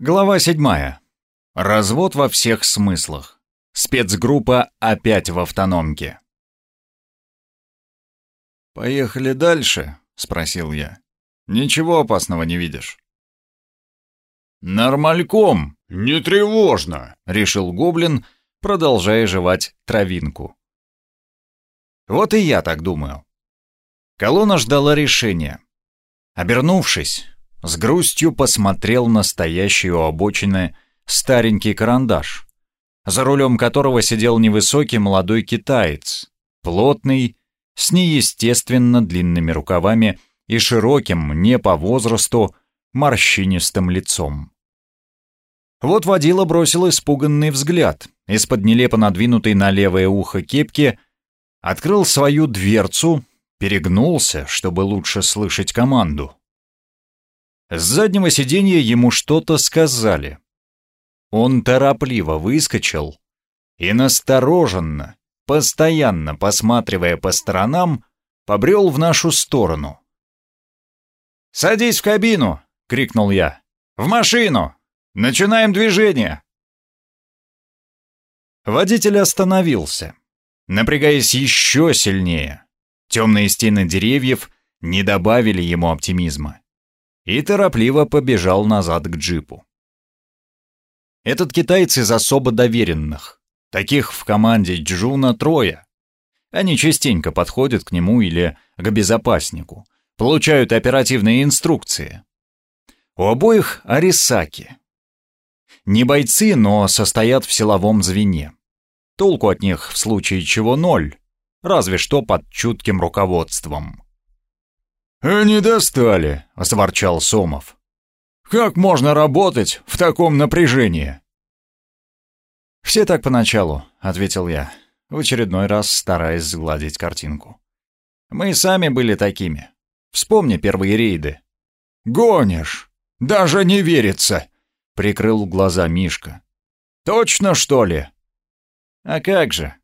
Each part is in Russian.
Глава седьмая. Развод во всех смыслах. Спецгруппа опять в автономке. «Поехали дальше?» — спросил я. «Ничего опасного не видишь?» «Нормальком, не тревожно», — решил гоблин, продолжая жевать травинку. Вот и я так думаю. Колонна ждала решения. Обернувшись, с грустью посмотрел на стоящий у обочины старенький карандаш, за рулем которого сидел невысокий молодой китаец, плотный, с неестественно длинными рукавами и широким, не по возрасту, морщинистым лицом. Вот водила бросил испуганный взгляд, из-под нелепо надвинутой на левое ухо кепки, открыл свою дверцу, перегнулся, чтобы лучше слышать команду. С заднего сиденья ему что-то сказали. Он торопливо выскочил и настороженно, постоянно посматривая по сторонам, побрел в нашу сторону. «Садись в кабину!» — крикнул я. «В машину! Начинаем движение!» Водитель остановился, напрягаясь еще сильнее. Темные стены деревьев не добавили ему оптимизма и торопливо побежал назад к джипу. Этот китаец из особо доверенных. Таких в команде Джуна трое. Они частенько подходят к нему или к безопаснику, получают оперативные инструкции. У обоих арисаки. Не бойцы, но состоят в силовом звене. Толку от них в случае чего ноль, разве что под чутким руководством. «Они достали», — осворчал Сомов. «Как можно работать в таком напряжении?» «Все так поначалу», — ответил я, в очередной раз стараясь сгладить картинку. «Мы сами были такими. Вспомни первые рейды». «Гонишь! Даже не верится!» — прикрыл глаза Мишка. «Точно, что ли?» «А как же?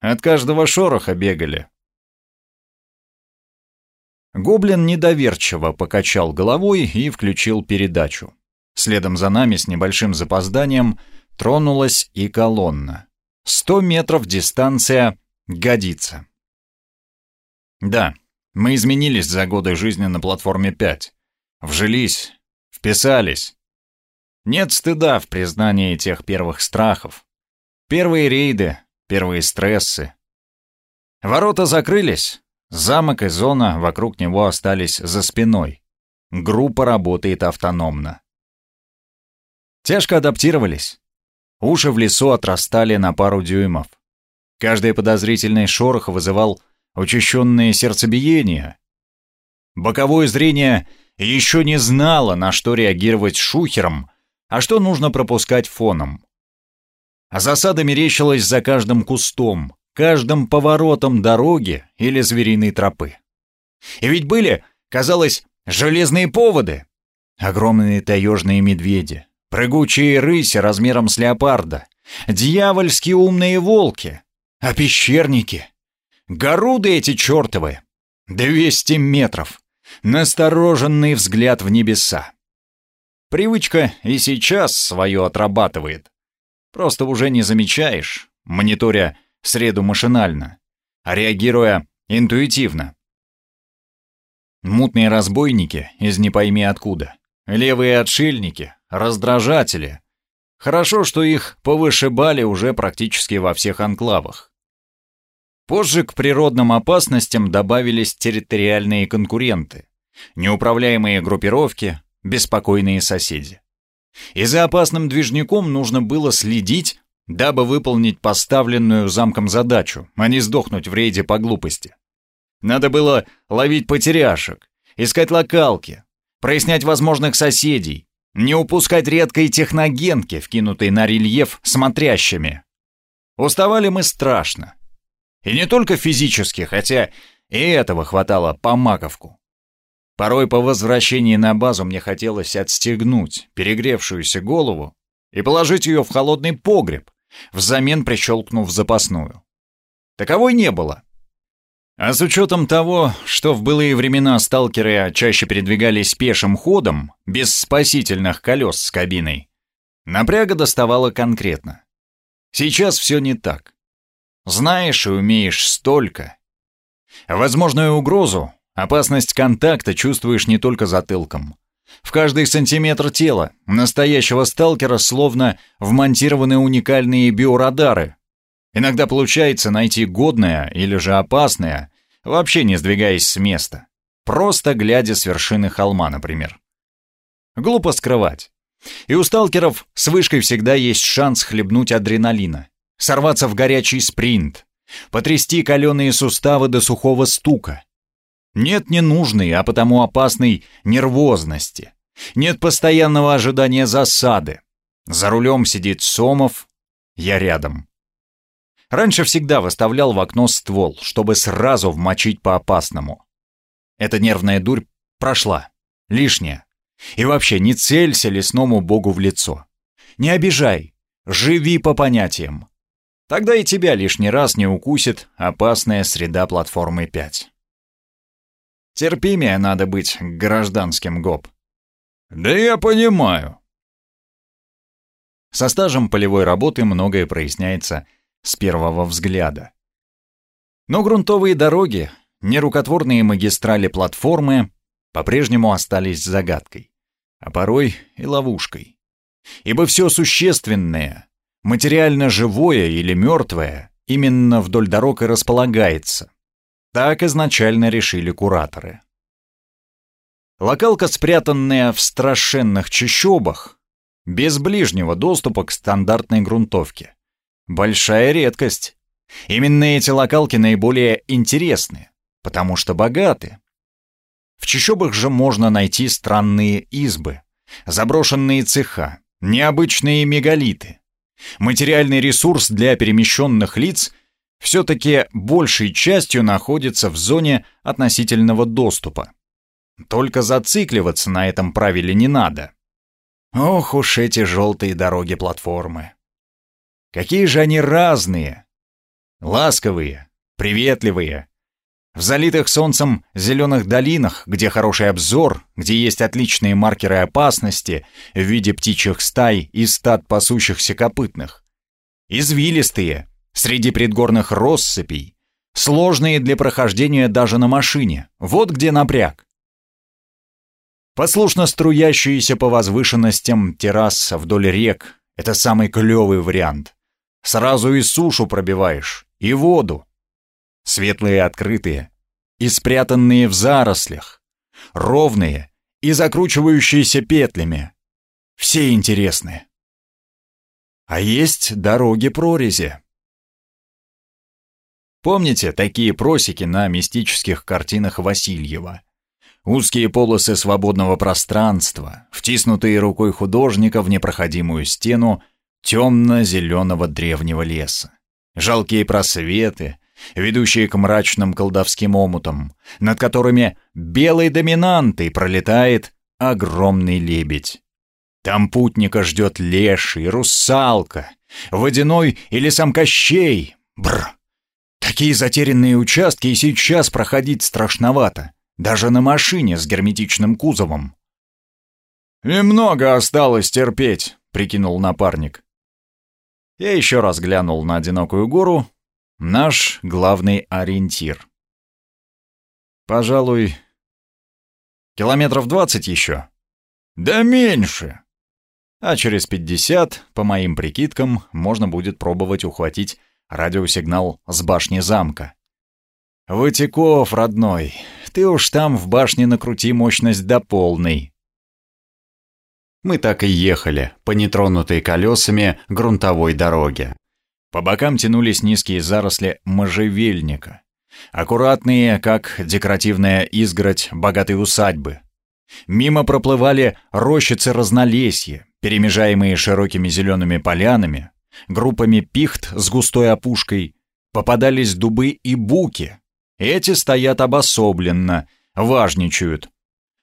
От каждого шороха бегали. Гоблин недоверчиво покачал головой и включил передачу. Следом за нами с небольшим запозданием тронулась и колонна. Сто метров дистанция годится. Да, мы изменились за годы жизни на платформе 5. Вжились, вписались. Нет стыда в признании тех первых страхов. Первые рейды, первые стрессы. Ворота закрылись, Замок и зона вокруг него остались за спиной. Группа работает автономно. Тяжко адаптировались. Уши в лесу отрастали на пару дюймов. Каждый подозрительный шорох вызывал учащенное сердцебиение. Боковое зрение еще не знало, на что реагировать шухером, а что нужно пропускать фоном. А засада мерещилась за каждым кустом, каждым поворотом дороги или звериной тропы. И ведь были, казалось, железные поводы. Огромные таежные медведи, прыгучие рыси размером с леопарда, дьявольски умные волки, а пещерники. Горуды эти чертовы. Двести метров. Настороженный взгляд в небеса. Привычка и сейчас свое отрабатывает. Просто уже не замечаешь, мониторя среду машинально, а реагируя интуитивно. Мутные разбойники из не пойми откуда, левые отшельники, раздражатели. Хорошо, что их повышибали уже практически во всех анклавах. Позже к природным опасностям добавились территориальные конкуренты, неуправляемые группировки, беспокойные соседи. И за опасным движником нужно было следить дабы выполнить поставленную замком задачу, а не сдохнуть в рейде по глупости. Надо было ловить потеряшек, искать локалки, прояснять возможных соседей, не упускать редкой техногенки, вкинутой на рельеф смотрящими. Уставали мы страшно. И не только физически, хотя и этого хватало по маковку. Порой по возвращении на базу мне хотелось отстегнуть перегревшуюся голову и положить ее в холодный погреб, взамен прищелкнув запасную. Таковой не было. А с учетом того, что в былые времена сталкеры чаще передвигались пешим ходом, без спасительных колес с кабиной, Напряга доставала конкретно. Сейчас все не так. Знаешь и умеешь столько. Возможную угрозу, опасность контакта чувствуешь не только затылком. В каждый сантиметр тела настоящего сталкера словно вмонтированы уникальные биорадары. Иногда получается найти годное или же опасное, вообще не сдвигаясь с места. Просто глядя с вершины холма, например. Глупо скрывать. И у сталкеров с вышкой всегда есть шанс хлебнуть адреналина, сорваться в горячий спринт, потрясти каленые суставы до сухого стука. Нет ненужной, а потому опасной нервозности. Нет постоянного ожидания засады. За рулем сидит Сомов, я рядом. Раньше всегда выставлял в окно ствол, чтобы сразу вмочить по опасному. Эта нервная дурь прошла. Лишняя. И вообще не целься лесному богу в лицо. Не обижай. Живи по понятиям. Тогда и тебя лишний раз не укусит опасная среда платформы 5. Терпимее надо быть к гражданским ГОП. Да я понимаю. Со стажем полевой работы многое проясняется с первого взгляда. Но грунтовые дороги, нерукотворные магистрали платформы по-прежнему остались загадкой, а порой и ловушкой. Ибо все существенное, материально живое или мертвое, именно вдоль дорог и располагается. Так изначально решили кураторы. Локалка, спрятанная в страшенных чащобах, без ближнего доступа к стандартной грунтовке. Большая редкость. Именно эти локалки наиболее интересны, потому что богаты. В чащобах же можно найти странные избы, заброшенные цеха, необычные мегалиты. Материальный ресурс для перемещенных лиц все-таки большей частью находится в зоне относительного доступа. Только зацикливаться на этом правиле не надо. Ох уж эти желтые дороги-платформы. Какие же они разные. Ласковые, приветливые, в залитых солнцем зеленых долинах, где хороший обзор, где есть отличные маркеры опасности в виде птичьих стай и стад пасущихся копытных. Извилистые, среди предгорных россыпей, сложные для прохождения даже на машине. Вот где напряг. Послушно струящиеся по возвышенностям террас вдоль рек — это самый клевый вариант. Сразу и сушу пробиваешь, и воду светлые открытые и спрятанные в зарослях, ровные и закручивающиеся петлями. Все интересны. А есть дороги-прорези. Помните такие просеки на мистических картинах Васильева? Узкие полосы свободного пространства, втиснутые рукой художника в непроходимую стену темно-зеленого древнего леса. Жалкие просветы, ведущие к мрачным колдовским омутам, над которыми белой доминантой пролетает огромный лебедь. Там путника ждет леший, русалка, водяной или сам Кощей. Бр! Такие затерянные участки и сейчас проходить страшновато, даже на машине с герметичным кузовом. «И много осталось терпеть», — прикинул напарник. Я еще раз глянул на одинокую гору, Наш главный ориентир. Пожалуй, километров двадцать еще. Да меньше. А через пятьдесят, по моим прикидкам, можно будет пробовать ухватить радиосигнал с башни замка. Вытеков, родной, ты уж там в башне накрути мощность до полной. Мы так и ехали по нетронутой колесами грунтовой дороге. По бокам тянулись низкие заросли можжевельника, аккуратные, как декоративная изгородь богатой усадьбы. Мимо проплывали рощицы разнолесья, перемежаемые широкими зелеными полянами, группами пихт с густой опушкой, попадались дубы и буки. Эти стоят обособленно, важничают.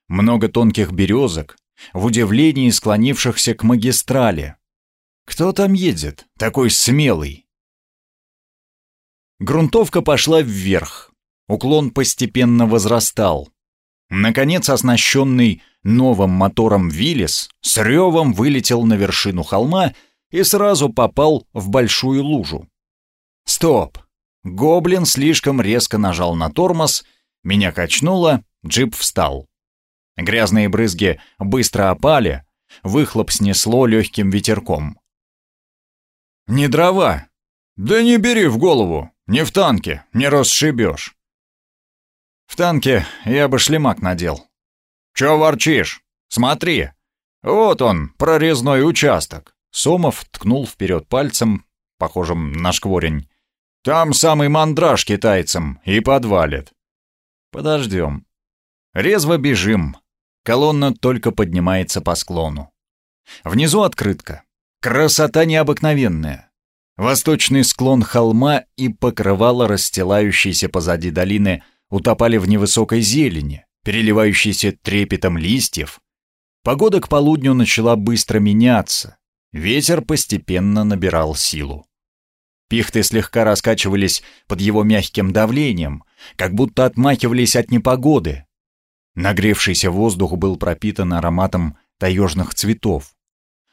Много тонких березок, в удивлении склонившихся к магистрали, кто там едет, такой смелый? Грунтовка пошла вверх. Уклон постепенно возрастал. Наконец, оснащенный новым мотором Виллис с ревом вылетел на вершину холма и сразу попал в большую лужу. Стоп! Гоблин слишком резко нажал на тормоз, меня качнуло, джип встал. Грязные брызги быстро опали, выхлоп снесло легким ветерком. «Не дрова!» «Да не бери в голову! Не в танке, не расшибешь!» «В танке я бы шлемак надел». «Чё ворчишь? Смотри! Вот он, прорезной участок!» Сомов ткнул вперед пальцем, похожим на шкворень. «Там самый мандраж китайцам и подвалит». «Подождем». Резво бежим. Колонна только поднимается по склону. Внизу открытка. Красота необыкновенная. Восточный склон холма и покрывало расстилающейся позади долины утопали в невысокой зелени, переливающейся трепетом листьев. Погода к полудню начала быстро меняться. Ветер постепенно набирал силу. Пихты слегка раскачивались под его мягким давлением, как будто отмахивались от непогоды. Нагревшийся воздух был пропитан ароматом таежных цветов,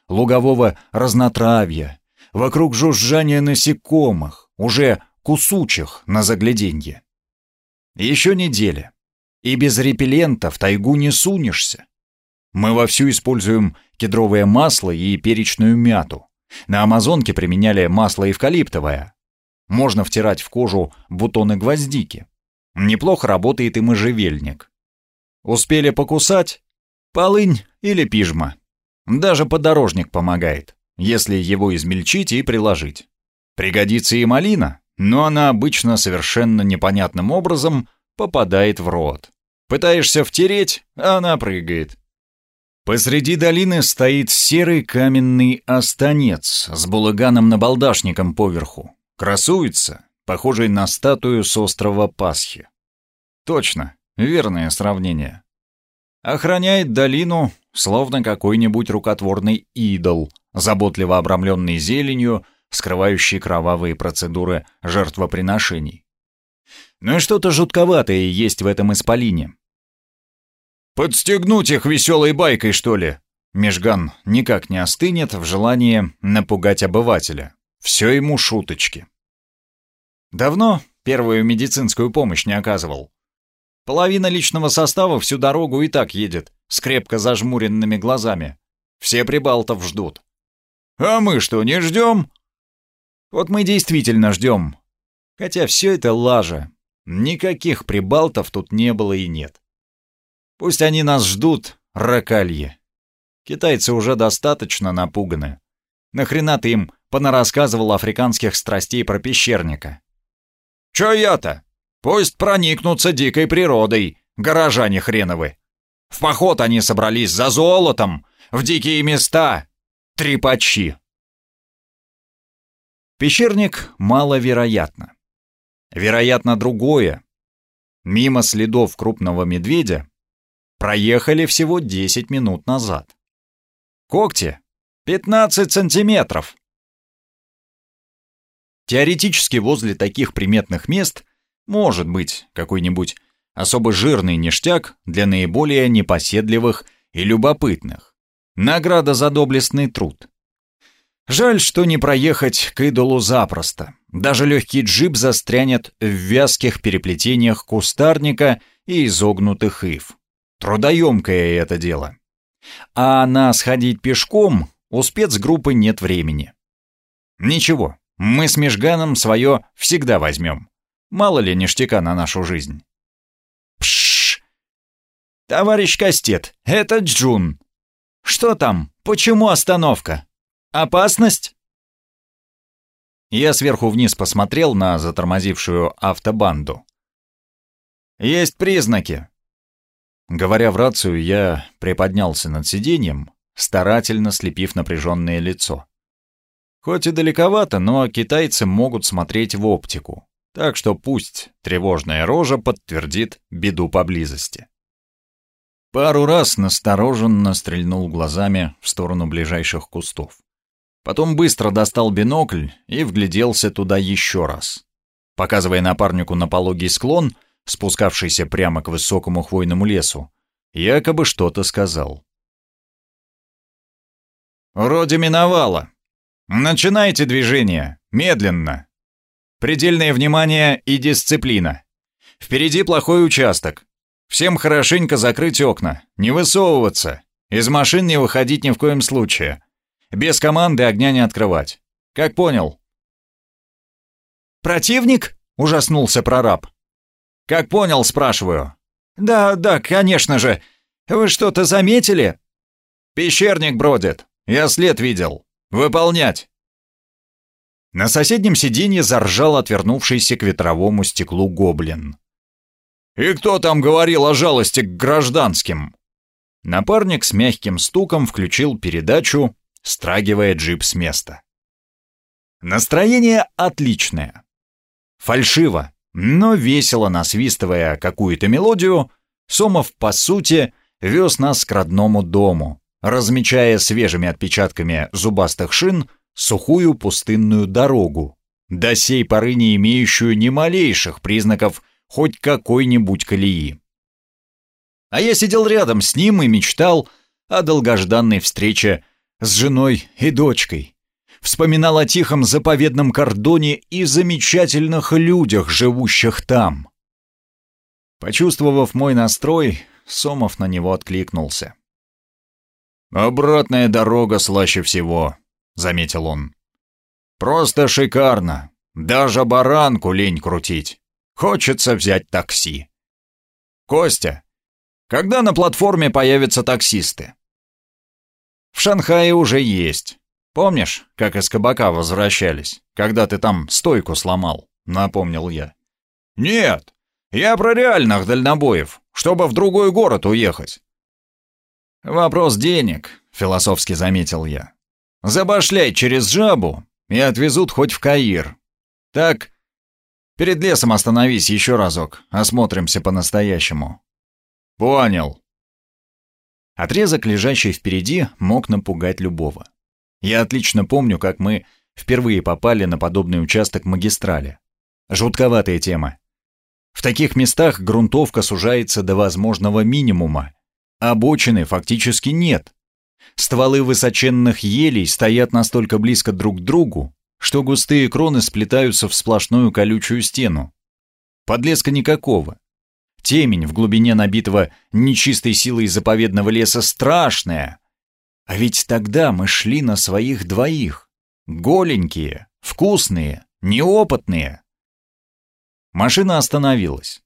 лугового разнотравья, вокруг жужжания насекомых, уже кусучих на загляденье. Еще неделя, и без репеллента в тайгу не сунешься. Мы вовсю используем кедровое масло и перечную мяту. На Амазонке применяли масло эвкалиптовое. Можно втирать в кожу бутоны гвоздики. Неплохо работает и можжевельник. Успели покусать? Полынь или пижма. Даже подорожник помогает если его измельчить и приложить. Пригодится и малина, но она обычно совершенно непонятным образом попадает в рот. Пытаешься втереть, а она прыгает. Посреди долины стоит серый каменный останец с булыганом-набалдашником поверху. Красуется, похожий на статую с острова Пасхи. Точно, верное сравнение. Охраняет долину, словно какой-нибудь рукотворный идол, заботливо обрамленный зеленью, скрывающий кровавые процедуры жертвоприношений. Но ну что-то жутковатое есть в этом исполине. «Подстегнуть их веселой байкой, что ли?» Межган никак не остынет в желании напугать обывателя. Все ему шуточки. Давно первую медицинскую помощь не оказывал. Половина личного состава всю дорогу и так едет, с крепко зажмуренными глазами. Все прибалтов ждут. А мы что, не ждем? Вот мы действительно ждем. Хотя все это лажа. Никаких прибалтов тут не было и нет. Пусть они нас ждут, ракалье. Китайцы уже достаточно напуганы. Нахрена ты им понарассказывал африканских страстей про пещерника? Чё я-то? Пусть проникнутся дикой природой, горожане хреновы. В поход они собрались за золотом, в дикие места, Трепачи. Пещерник маловероятно. Вероятно другое. Мимо следов крупного медведя проехали всего 10 минут назад. Когти 15 сантиметров. Теоретически возле таких приметных мест может быть какой-нибудь особо жирный ништяк для наиболее непоседливых и любопытных. Награда за доблестный труд. Жаль, что не проехать к идолу запросто. Даже легкий джип застрянет в вязких переплетениях кустарника и изогнутых ив. Трудоемкое это дело. А на сходить пешком у спецгруппы нет времени. Ничего, мы с Межганом свое всегда возьмем. Мало ли ништяка на нашу жизнь. Пшш! Товарищ Кастет, это Джун, что там? Почему остановка? Опасность?» Я сверху вниз посмотрел на затормозившую автобанду. «Есть признаки». Говоря в рацию, я приподнялся над сиденьем, старательно слепив напряженное лицо. Хоть и далековато, но китайцы могут смотреть в оптику, так что пусть тревожная рожа подтвердит беду поблизости. Пару раз настороженно стрельнул глазами в сторону ближайших кустов. Потом быстро достал бинокль и вгляделся туда еще раз. Показывая напарнику на пологий склон, спускавшийся прямо к высокому хвойному лесу, якобы что-то сказал. «Вроде миновало. Начинайте движение. Медленно. Предельное внимание и дисциплина. Впереди плохой участок. Всем хорошенько закрыть окна, не высовываться, из машин не выходить ни в коем случае. Без команды огня не открывать. Как понял?» «Противник?» — ужаснулся прораб. «Как понял, спрашиваю». «Да, да, конечно же. Вы что-то заметили?» «Пещерник бродит. Я след видел. Выполнять!» На соседнем сиденье заржал отвернувшийся к ветровому стеклу гоблин. «И кто там говорил о жалости к гражданским?» Напарник с мягким стуком включил передачу, страгивая джип с места. Настроение отличное. Фальшиво, но весело насвистывая какую-то мелодию, Сомов, по сути, вез нас к родному дому, размечая свежими отпечатками зубастых шин сухую пустынную дорогу, до сей поры не имеющую ни малейших признаков хоть какой-нибудь колеи. А я сидел рядом с ним и мечтал о долгожданной встрече с женой и дочкой. Вспоминал о тихом заповедном кордоне и замечательных людях, живущих там. Почувствовав мой настрой, Сомов на него откликнулся. «Обратная дорога слаще всего», — заметил он. «Просто шикарно. Даже баранку лень крутить. Хочется взять такси». «Костя, когда на платформе появятся таксисты?» «В Шанхае уже есть. Помнишь, как из кабака возвращались, когда ты там стойку сломал?» — напомнил я. «Нет, я про реальных дальнобоев, чтобы в другой город уехать. «Вопрос денег», — философски заметил я. «Забашляй через жабу и отвезут хоть в Каир. Так, перед лесом остановись еще разок, осмотримся по-настоящему». «Понял». Отрезок, лежащий впереди, мог напугать любого. Я отлично помню, как мы впервые попали на подобный участок магистрали. Жутковатая тема. В таких местах грунтовка сужается до возможного минимума, Обочины фактически нет. Стволы высоченных елей стоят настолько близко друг к другу, что густые кроны сплетаются в сплошную колючую стену. Подлеска никакого. Темень в глубине набитого нечистой силой заповедного леса страшная. А ведь тогда мы шли на своих двоих. Голенькие, вкусные, неопытные. Машина остановилась.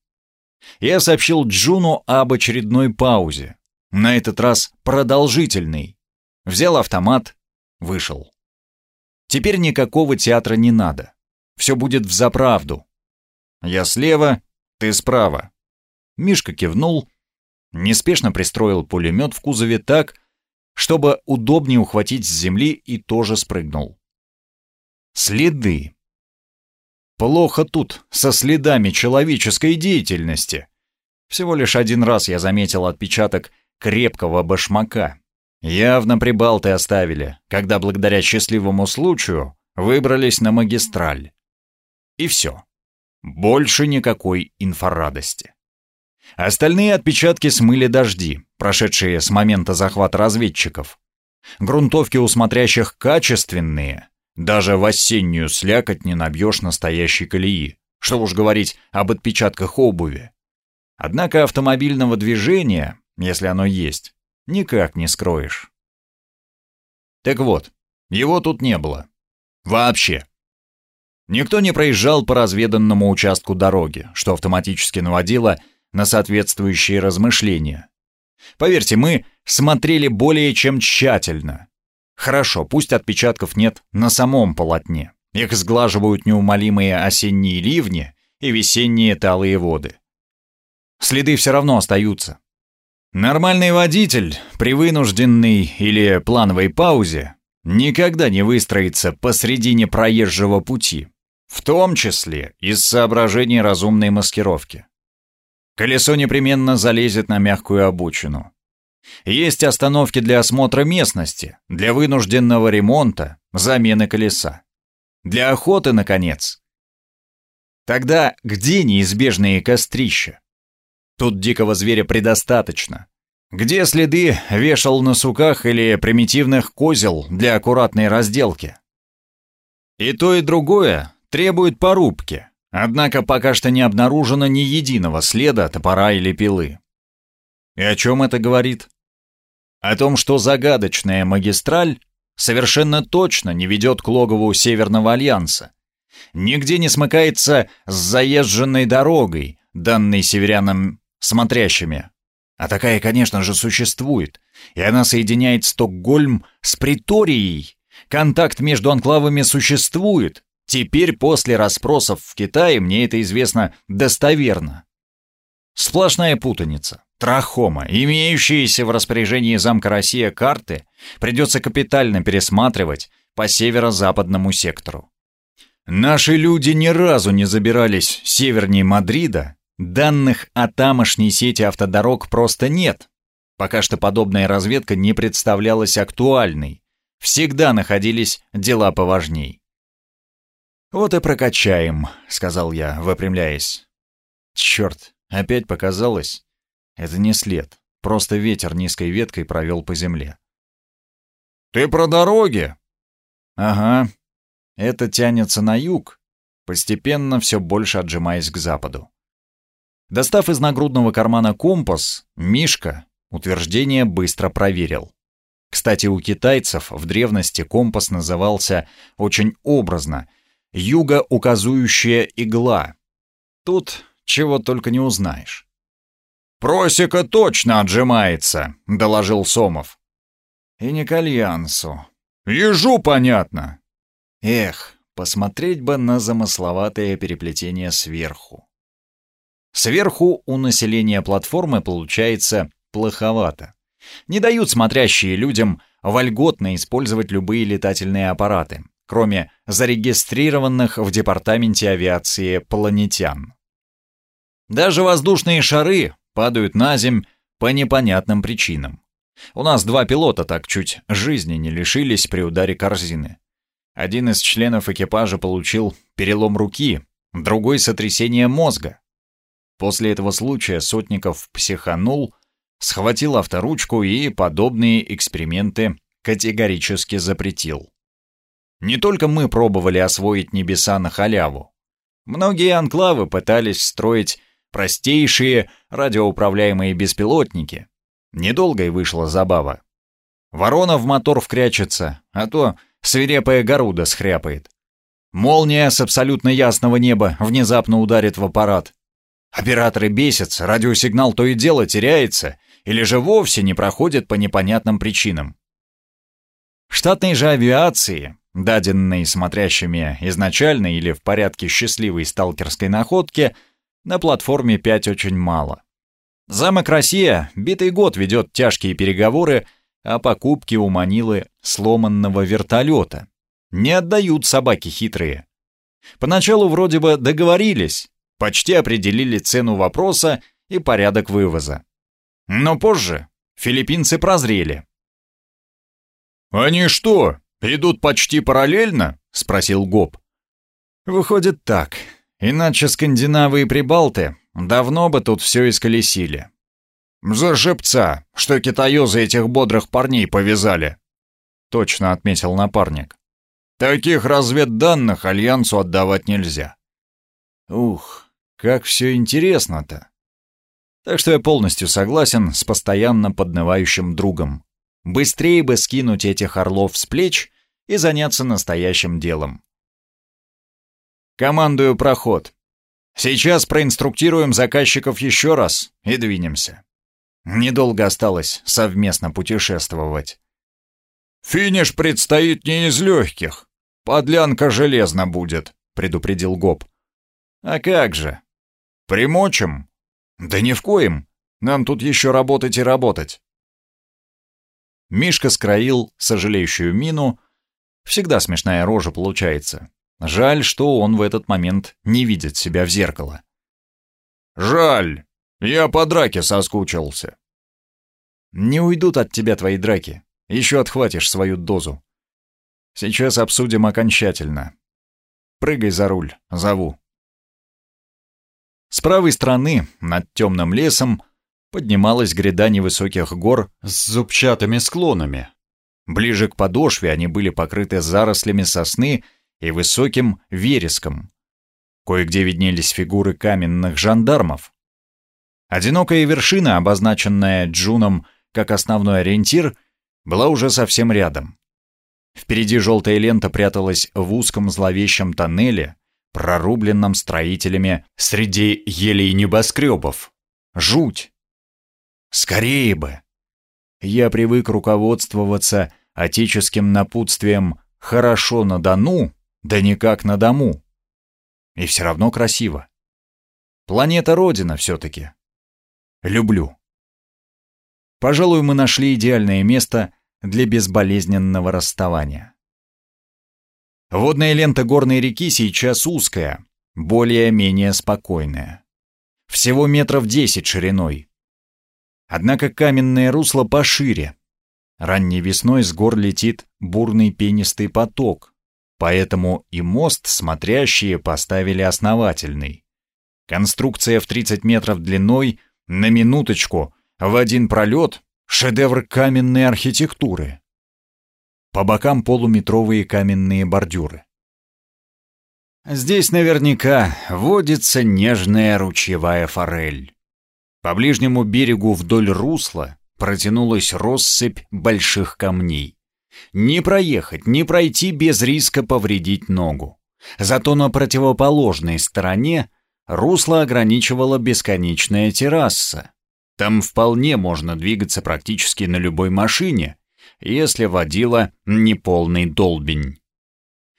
Я сообщил Джуну об очередной паузе. На этот раз продолжительный. Взял автомат, вышел. Теперь никакого театра не надо. Все будет взаправду. Я слева, ты справа. Мишка кивнул, неспешно пристроил пулемет в кузове так, чтобы удобнее ухватить с земли и тоже спрыгнул. Следы. Плохо тут, со следами человеческой деятельности. Всего лишь один раз я заметил отпечаток крепкого башмака. Явно прибалты оставили, когда благодаря счастливому случаю выбрались на магистраль. И все. Больше никакой инфорадости. Остальные отпечатки смыли дожди, прошедшие с момента захвата разведчиков. Грунтовки у смотрящих качественные. Даже в осеннюю слякоть не набьешь настоящей колеи. Что уж говорить об отпечатках обуви. Однако автомобильного движения если оно есть, никак не скроешь. Так вот, его тут не было. Вообще. Никто не проезжал по разведанному участку дороги, что автоматически наводило на соответствующие размышления. Поверьте, мы смотрели более чем тщательно. Хорошо, пусть отпечатков нет на самом полотне. Их сглаживают неумолимые осенние ливни и весенние талые воды. Следы все равно остаются. Нормальный водитель при вынужденной или плановой паузе никогда не выстроится посредине проезжего пути, в том числе из соображений разумной маскировки. Колесо непременно залезет на мягкую обочину. Есть остановки для осмотра местности, для вынужденного ремонта, замены колеса. Для охоты, наконец. Тогда где неизбежные кострища? Тут дикого зверя предостаточно. Где следы вешал на суках или примитивных козел для аккуратной разделки? И то, и другое требует порубки, однако пока что не обнаружено ни единого следа топора или пилы. И о чем это говорит? О том, что загадочная магистраль совершенно точно не ведет к логову Северного Альянса. Нигде не смыкается с заезженной дорогой, данной северянам смотрящими. А такая, конечно же, существует, и она соединяет Стокгольм с Приторией. Контакт между анклавами существует. Теперь после расспросов в Китае мне это известно достоверно. Сплошная путаница, трахома, имеющиеся в распоряжении замка Россия карты, придется капитально пересматривать по северо-западному сектору. Наши люди ни разу не забирались севернее Мадрида, данных о тамошней сети автодорог просто нет. Пока что подобная разведка не представлялась актуальной. Всегда находились дела поважней. «Вот и прокачаем», — сказал я, выпрямляясь. «Черт, Опять показалось? Это не след, просто ветер низкой веткой провел по земле. «Ты про дороги?» «Ага. Это тянется на юг, постепенно все больше отжимаясь к западу. Достав из нагрудного кармана компас, Мишка утверждение быстро проверил. Кстати, у китайцев в древности компас назывался очень образно «юго-указующая игла». Тут чего только не узнаешь. «Просека точно отжимается», — доложил Сомов. «И не к альянсу». «Ежу понятно». «Эх, посмотреть бы на замысловатое переплетение сверху». Сверху у населения платформы получается плоховато. Не дают смотрящие людям вольготно использовать любые летательные аппараты, кроме зарегистрированных в департаменте авиации планетян. Даже воздушные шары падают на земь по непонятным причинам. У нас два пилота так чуть жизни не лишились при ударе корзины. Один из членов экипажа получил перелом руки, другой — сотрясение мозга. После этого случая Сотников психанул, схватил авторучку и подобные эксперименты категорически запретил. Не только мы пробовали освоить небеса на халяву. Многие анклавы пытались строить простейшие радиоуправляемые беспилотники. Недолго и вышла забава. Ворона в мотор вкрячется, а то свирепая горуда схряпает. Молния с абсолютно ясного неба внезапно ударит в аппарат. Операторы бесятся, радиосигнал то и дело теряется, или же вовсе не проходит по непонятным причинам. Штатной же авиации, даденной смотрящими изначально или в порядке счастливой сталкерской находки, на платформе 5 очень мало. Замок «Россия» битый год ведет тяжкие переговоры о покупке у Манилы сломанного вертолета. Не отдают собаки хитрые. Поначалу вроде бы договорились, почти определили цену вопроса и порядок вывоза. Но позже филиппинцы прозрели. «Они что, идут почти параллельно?» — спросил Гоб. «Выходит так. Иначе скандинавы и прибалты давно бы тут все исколесили. «За шепца, что китаёзы этих бодрых парней повязали», — точно отметил напарник. «Таких разведданных Альянсу отдавать нельзя». «Ух, как все интересно-то!» Так что я полностью согласен с постоянно поднывающим другом. Быстрее бы скинуть этих орлов с плеч и заняться настоящим делом. Командую проход. Сейчас проинструктируем заказчиков еще раз и двинемся. Недолго осталось совместно путешествовать. «Финиш предстоит не из легких. Подлянка железно будет», — предупредил Гоб. «А как же?» «Примочим?» «Да ни в коем. Нам тут еще работать и работать». Мишка скроил сожалеющую мину. Всегда смешная рожа получается. Жаль, что он в этот момент не видит себя в зеркало. «Жаль! Я по драке соскучился!» «Не уйдут от тебя твои драки. Еще отхватишь свою дозу. Сейчас обсудим окончательно. Прыгай за руль, зову». С правой стороны, над темным лесом, поднималась гряда невысоких гор с зубчатыми склонами. Ближе к подошве они были покрыты зарослями сосны и высоким вереском. Кое-где виднелись фигуры каменных жандармов. Одинокая вершина, обозначенная Джуном как основной ориентир, была уже совсем рядом. Впереди желтая лента пряталась в узком зловещем тоннеле, прорубленном строителями среди елей небоскребов. Жуть! Скорее бы! Я привык руководствоваться отеческим напутствием «хорошо на Дону, да никак на дому». И все равно красиво. Планета Родина все-таки. Люблю. Пожалуй, мы нашли идеальное место для безболезненного расставания. Водная лента горной реки сейчас узкая, более-менее спокойная. Всего метров десять шириной. Однако каменное русло пошире. Ранней весной с гор летит бурный пенистый поток, поэтому и мост смотрящие поставили основательный. Конструкция в 30 метров длиной, на минуточку, в один пролет, шедевр каменной архитектуры. По бокам полуметровые каменные бордюры. Здесь наверняка водится нежная ручьевая форель. По ближнему берегу вдоль русла протянулась россыпь больших камней. Не проехать, не пройти без риска повредить ногу. Зато на противоположной стороне русло ограничивала бесконечная терраса. Там вполне можно двигаться практически на любой машине, если водила неполный долбень.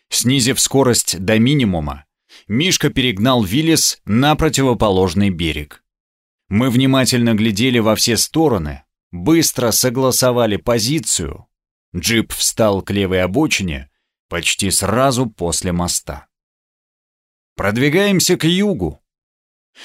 Снизив скорость до минимума, Мишка перегнал Виллис на противоположный берег. Мы внимательно глядели во все стороны, быстро согласовали позицию. Джип встал к левой обочине почти сразу после моста. Продвигаемся к югу.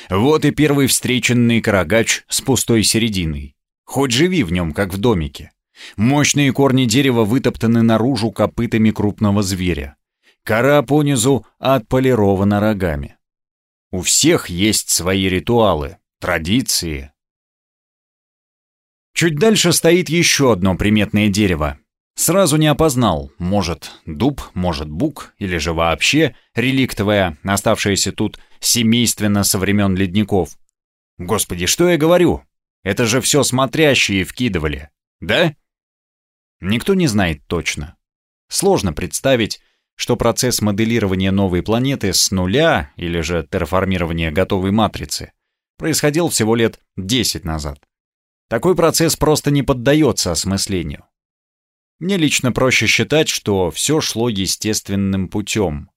Вот и первый встреченный карагач с пустой серединой. Хоть живи в нем, как в домике. Мощные корни дерева вытоптаны наружу копытами крупного зверя. Кора понизу отполирована рогами. У всех есть свои ритуалы, традиции. Чуть дальше стоит еще одно приметное дерево. Сразу не опознал, может, дуб, может, бук, или же вообще реликтовое, оставшееся тут семейственно со времен ледников. Господи, что я говорю? Это же все смотрящие вкидывали, да? Никто не знает точно. Сложно представить, что процесс моделирования новой планеты с нуля или же терраформирования готовой матрицы происходил всего лет 10 назад. Такой процесс просто не поддается осмыслению. Мне лично проще считать, что все шло естественным путем.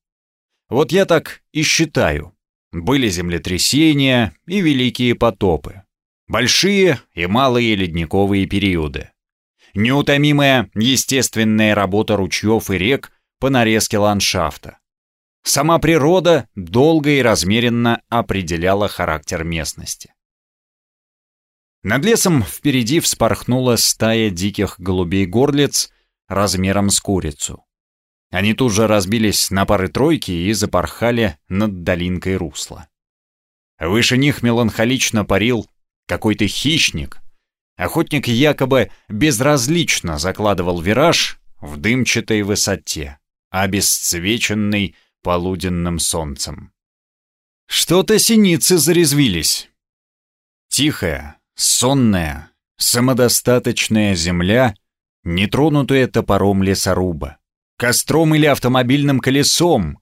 Вот я так и считаю. Были землетрясения и великие потопы. Большие и малые ледниковые периоды неутомимая естественная работа ручьев и рек по нарезке ландшафта. Сама природа долго и размеренно определяла характер местности. Над лесом впереди вспорхнула стая диких голубей-горлиц размером с курицу. Они тут же разбились на пары-тройки и запорхали над долинкой русла. Выше них меланхолично парил какой-то хищник, Охотник якобы безразлично закладывал вираж в дымчатой высоте, обесцвеченный полуденным солнцем. Что-то синицы зарезвились. Тихая, сонная, самодостаточная земля, нетронутая топором лесоруба, костром или автомобильным колесом,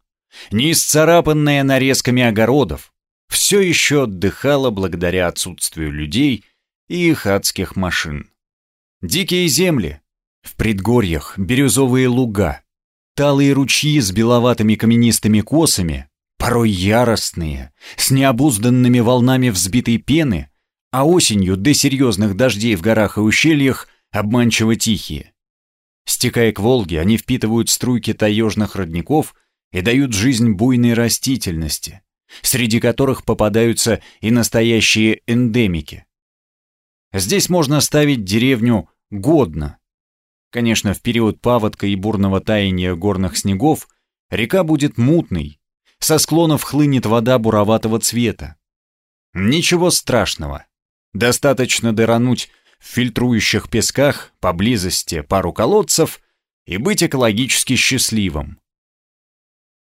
не исцарапанная нарезками огородов, все еще отдыхала благодаря отсутствию людей и их адских машин. Дикие земли, в предгорьях бирюзовые луга, талые ручьи с беловатыми каменистыми косами, порой яростные, с необузданными волнами взбитой пены, а осенью до серьезных дождей в горах и ущельях обманчиво тихие. Стекая к Волге, они впитывают струйки таежных родников и дают жизнь буйной растительности, среди которых попадаются и настоящие эндемики. Здесь можно ставить деревню годно. Конечно, в период паводка и бурного таяния горных снегов река будет мутной, со склонов хлынет вода буроватого цвета. Ничего страшного. Достаточно дырануть в фильтрующих песках поблизости пару колодцев и быть экологически счастливым.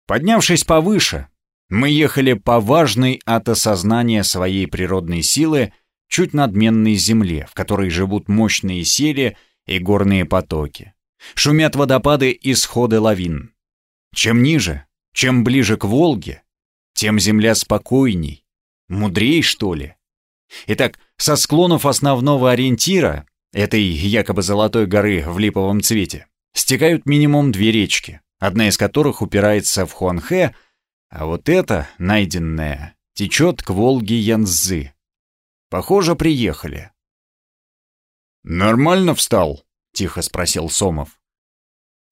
Поднявшись повыше, мы ехали по важной от осознания своей природной силы чуть надменной земле, в которой живут мощные сели и горные потоки. Шумят водопады и сходы лавин. Чем ниже, чем ближе к Волге, тем земля спокойней, мудрей, что ли. Итак, со склонов основного ориентира, этой якобы золотой горы в липовом цвете, стекают минимум две речки, одна из которых упирается в Хуанхэ, а вот эта, найденная, течет к Волге Янцзы. Похоже, приехали. «Нормально встал?» — тихо спросил Сомов.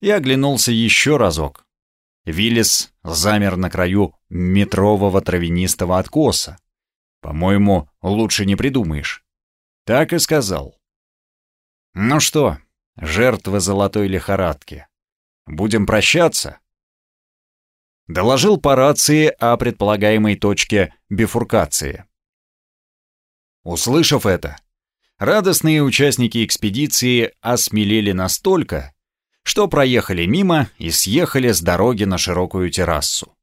Я оглянулся еще разок. Виллис замер на краю метрового травянистого откоса. По-моему, лучше не придумаешь. Так и сказал. Ну что, жертвы золотой лихорадки. Будем прощаться? Доложил по рации о предполагаемой точке бифуркации. Услышав это, радостные участники экспедиции осмелели настолько, что проехали мимо и съехали с дороги на широкую террасу.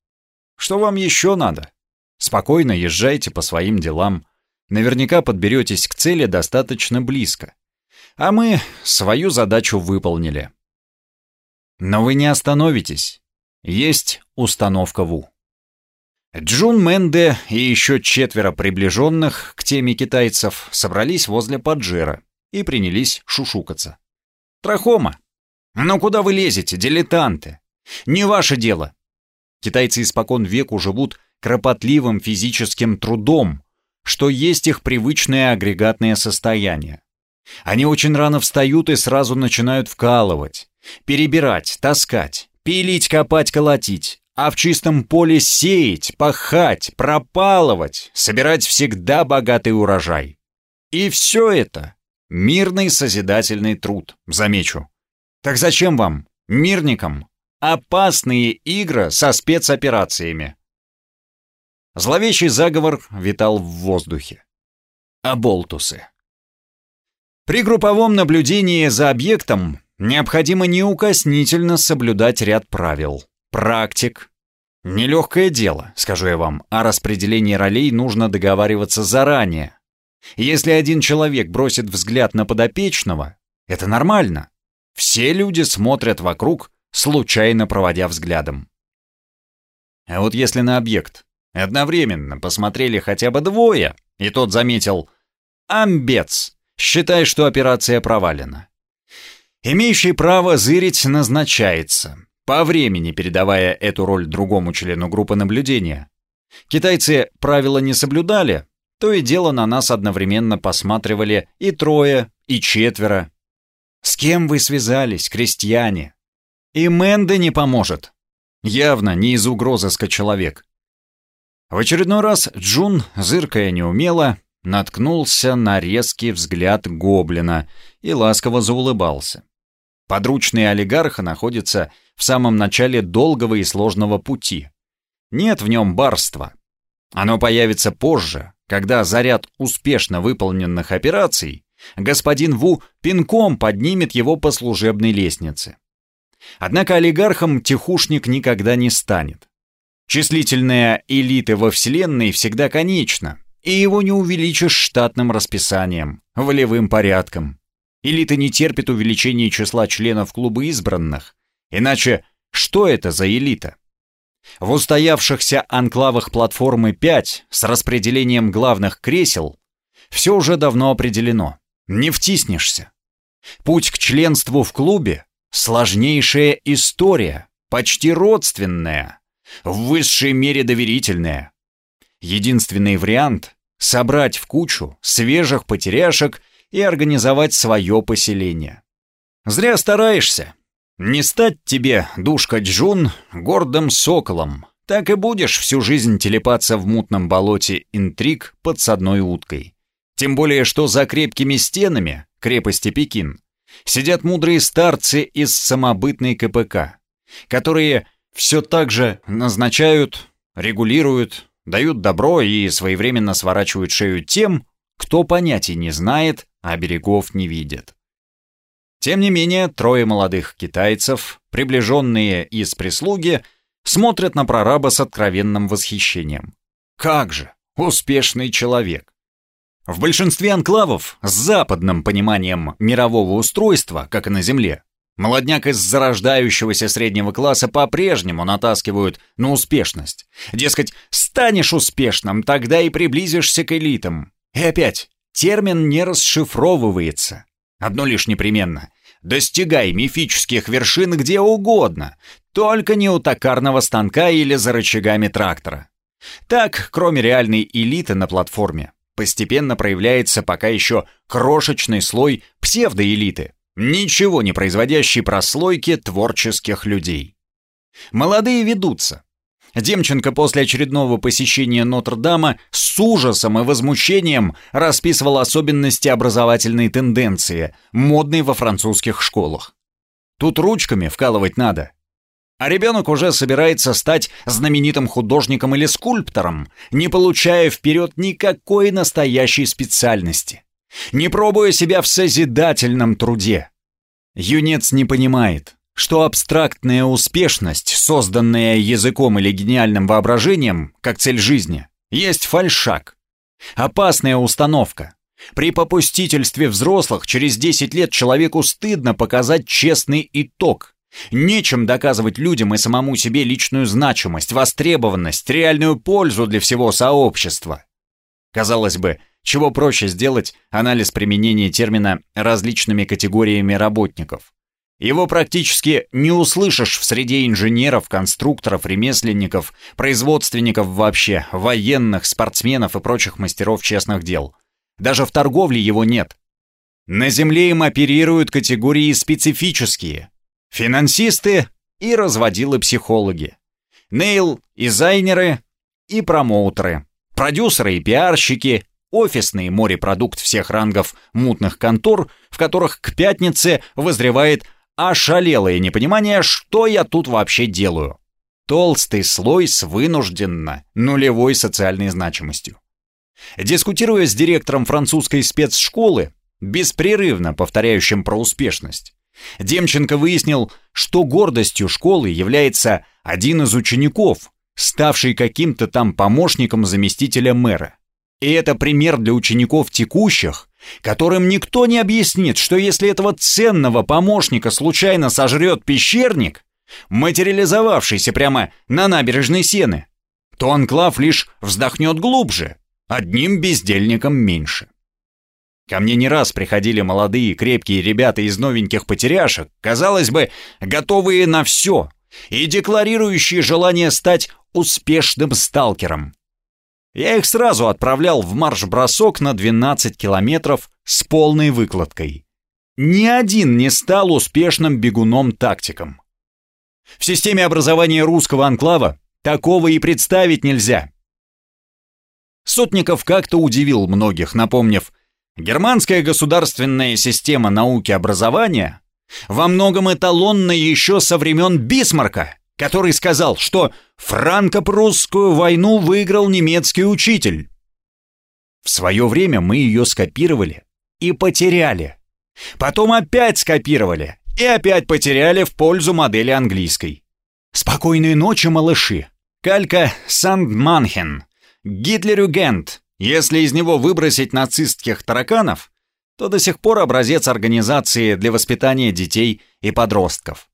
Что вам еще надо? Спокойно езжайте по своим делам. Наверняка подберетесь к цели достаточно близко. А мы свою задачу выполнили. Но вы не остановитесь. Есть установка ВУ. Джун Менде и еще четверо приближенных к теме китайцев собрались возле Паджира и принялись шушукаться. «Трахома! Ну куда вы лезете, дилетанты? Не ваше дело!» Китайцы испокон веку живут кропотливым физическим трудом, что есть их привычное агрегатное состояние. Они очень рано встают и сразу начинают вкалывать, перебирать, таскать, пилить, копать, колотить, а в чистом поле сеять, пахать, пропалывать, собирать всегда богатый урожай. И все это — мирный созидательный труд, замечу. Так зачем вам, мирникам, опасные игры со спецоперациями? Зловещий заговор витал в воздухе. Аболтусы. При групповом наблюдении за объектом необходимо неукоснительно соблюдать ряд правил — практик. Нелегкое дело, скажу я вам, о распределении ролей нужно договариваться заранее. Если один человек бросит взгляд на подопечного, это нормально. Все люди смотрят вокруг, случайно проводя взглядом. А вот если на объект одновременно посмотрели хотя бы двое, и тот заметил «Амбец», считай, что операция провалена. Имеющий право зырить назначается, по времени передавая эту роль другому члену группы наблюдения. Китайцы правила не соблюдали, то и дело на нас одновременно посматривали и трое, и четверо. С кем вы связались, крестьяне? И Мэнде не поможет. Явно не из угрозыска человек. В очередной раз Джун, зыркая неумело, наткнулся на резкий взгляд гоблина и ласково заулыбался. Подручный олигарха находится в самом начале долгого и сложного пути. Нет в нем барства. Оно появится позже, когда заряд успешно выполненных операций господин Ву пинком поднимет его по служебной лестнице. Однако олигархом тихушник никогда не станет. Числительная элита во Вселенной всегда конечна, и его не увеличишь штатным расписанием, волевым порядком. Элита не терпит увеличения числа членов клуба избранных. Иначе что это за элита? В устоявшихся анклавах платформы 5 с распределением главных кресел все уже давно определено. Не втиснешься. Путь к членству в клубе — сложнейшая история, почти родственная, в высшей мере доверительная. Единственный вариант — собрать в кучу свежих потеряшек — и организовать свое поселение. Зря стараешься. Не стать тебе, душка Джун, гордым соколом. Так и будешь всю жизнь телепаться в мутном болоте интриг под садной уткой. Тем более, что за крепкими стенами крепости Пекин сидят мудрые старцы из самобытной КПК, которые все так же назначают, регулируют, дают добро и своевременно сворачивают шею тем, кто понятий не знает, а берегов не видит. Тем не менее, трое молодых китайцев, приближенные из прислуги, смотрят на прораба с откровенным восхищением. Как же, успешный человек! В большинстве анклавов с западным пониманием мирового устройства, как и на Земле, молодняк из зарождающегося среднего класса по-прежнему натаскивают на успешность. Дескать, станешь успешным, тогда и приблизишься к элитам. И опять, термин не расшифровывается. Одно лишь непременно. Достигай мифических вершин где угодно, только не у токарного станка или за рычагами трактора. Так, кроме реальной элиты на платформе, постепенно проявляется пока еще крошечный слой псевдоэлиты, ничего не производящей прослойки творческих людей. Молодые ведутся. Демченко после очередного посещения Нотр-Дама с ужасом и возмущением расписывал особенности образовательной тенденции, модной во французских школах. Тут ручками вкалывать надо, а ребенок уже собирается стать знаменитым художником или скульптором, не получая вперед никакой настоящей специальности, не пробуя себя в созидательном труде. Юнец не понимает, что абстрактная успешность, созданная языком или гениальным воображением, как цель жизни, есть фальшак. Опасная установка. При попустительстве взрослых через 10 лет человеку стыдно показать честный итог – Нечем доказывать людям и самому себе личную значимость, востребованность, реальную пользу для всего сообщества. Казалось бы, чего проще сделать анализ применения термина различными категориями работников. Его практически не услышишь в среде инженеров, конструкторов, ремесленников, производственников вообще, военных, спортсменов и прочих мастеров честных дел. Даже в торговле его нет. На Земле им оперируют категории специфические – финансисты и разводилы-психологи, нейл-дизайнеры и промоутеры, продюсеры и пиарщики, офисный морепродукт всех рангов мутных контор, в которых к пятнице возревает ошалелое непонимание, что я тут вообще делаю. Толстый слой с вынужденно нулевой социальной значимостью. Дискутируя с директором французской спецшколы, беспрерывно повторяющим про успешность, Демченко выяснил, что гордостью школы является один из учеников, ставший каким-то там помощником заместителя мэра. И это пример для учеников текущих, которым никто не объяснит, что если этого ценного помощника случайно сожрет пещерник, материализовавшийся прямо на набережной Сены, то анклав лишь вздохнет глубже, одним бездельником меньше. Ко мне не раз приходили молодые крепкие ребята из новеньких потеряшек, казалось бы, готовые на все и декларирующие желание стать успешным сталкером. Я их сразу отправлял в марш-бросок на 12 километров с полной выкладкой. Ни один не стал успешным бегуном-тактиком. В системе образования русского анклава такого и представить нельзя. Сотников как-то удивил многих, напомнив – Германская государственная система науки образования во многом эталонна еще со времен Бисмарка, который сказал, что франко-прусскую войну выиграл немецкий учитель. В свое время мы ее скопировали и потеряли. Потом опять скопировали и опять потеряли в пользу модели английской. Спокойной ночи, малыши. Калька Сандманхен. Гитлерюгент. Если из него выбросить нацистских тараканов, то до сих пор образец организации для воспитания детей и подростков.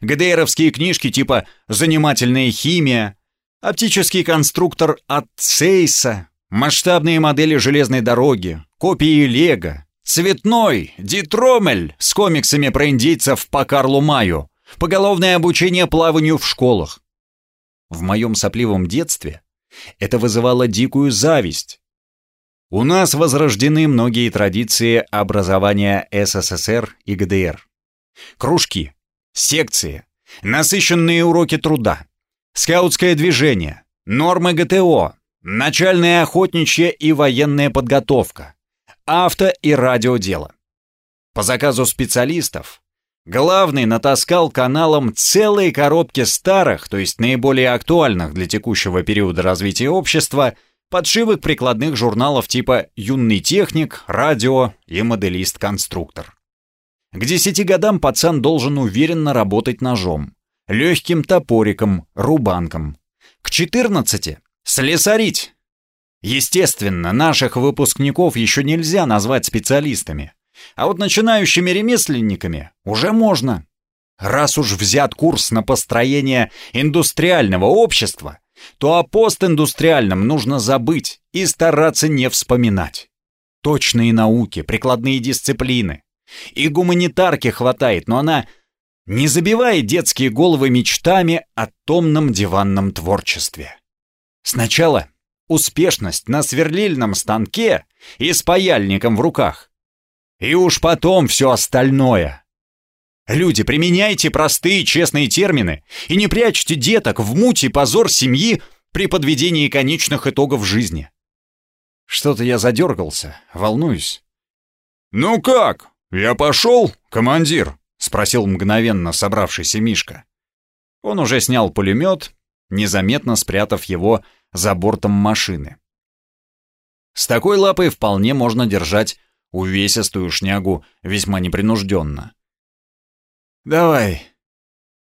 ГДРовские книжки типа «Занимательная химия», оптический конструктор от Сейса, масштабные модели железной дороги, копии Лего, цветной Дитромель с комиксами про индейцев по Карлу Маю, поголовное обучение плаванию в школах. В моем сопливом детстве это вызывало дикую зависть. У нас возрождены многие традиции образования СССР и ГДР. Кружки, секции, насыщенные уроки труда, скаутское движение, нормы ГТО, начальная охотничья и военная подготовка, авто и радиодело. По заказу специалистов Главный натаскал каналом целые коробки старых, то есть наиболее актуальных для текущего периода развития общества, подшивок прикладных журналов типа «Юный техник», «Радио» и «Моделист-конструктор». К десяти годам пацан должен уверенно работать ножом, легким топориком, рубанком. К четырнадцати — слесарить. Естественно, наших выпускников еще нельзя назвать специалистами, а вот начинающими ремесленниками уже можно. Раз уж взят курс на построение индустриального общества, то о постиндустриальном нужно забыть и стараться не вспоминать. Точные науки, прикладные дисциплины. И гуманитарки хватает, но она не забивает детские головы мечтами о томном диванном творчестве. Сначала успешность на сверлильном станке и с паяльником в руках. И уж потом все остальное. Люди, применяйте простые честные термины и не прячьте деток в муть позор семьи при подведении конечных итогов жизни. Что-то я задергался, волнуюсь. «Ну как? Я пошел, командир?» — спросил мгновенно собравшийся Мишка. Он уже снял пулемет, незаметно спрятав его за бортом машины. С такой лапой вполне можно держать увесистую шнягу весьма непринужденно. «Давай.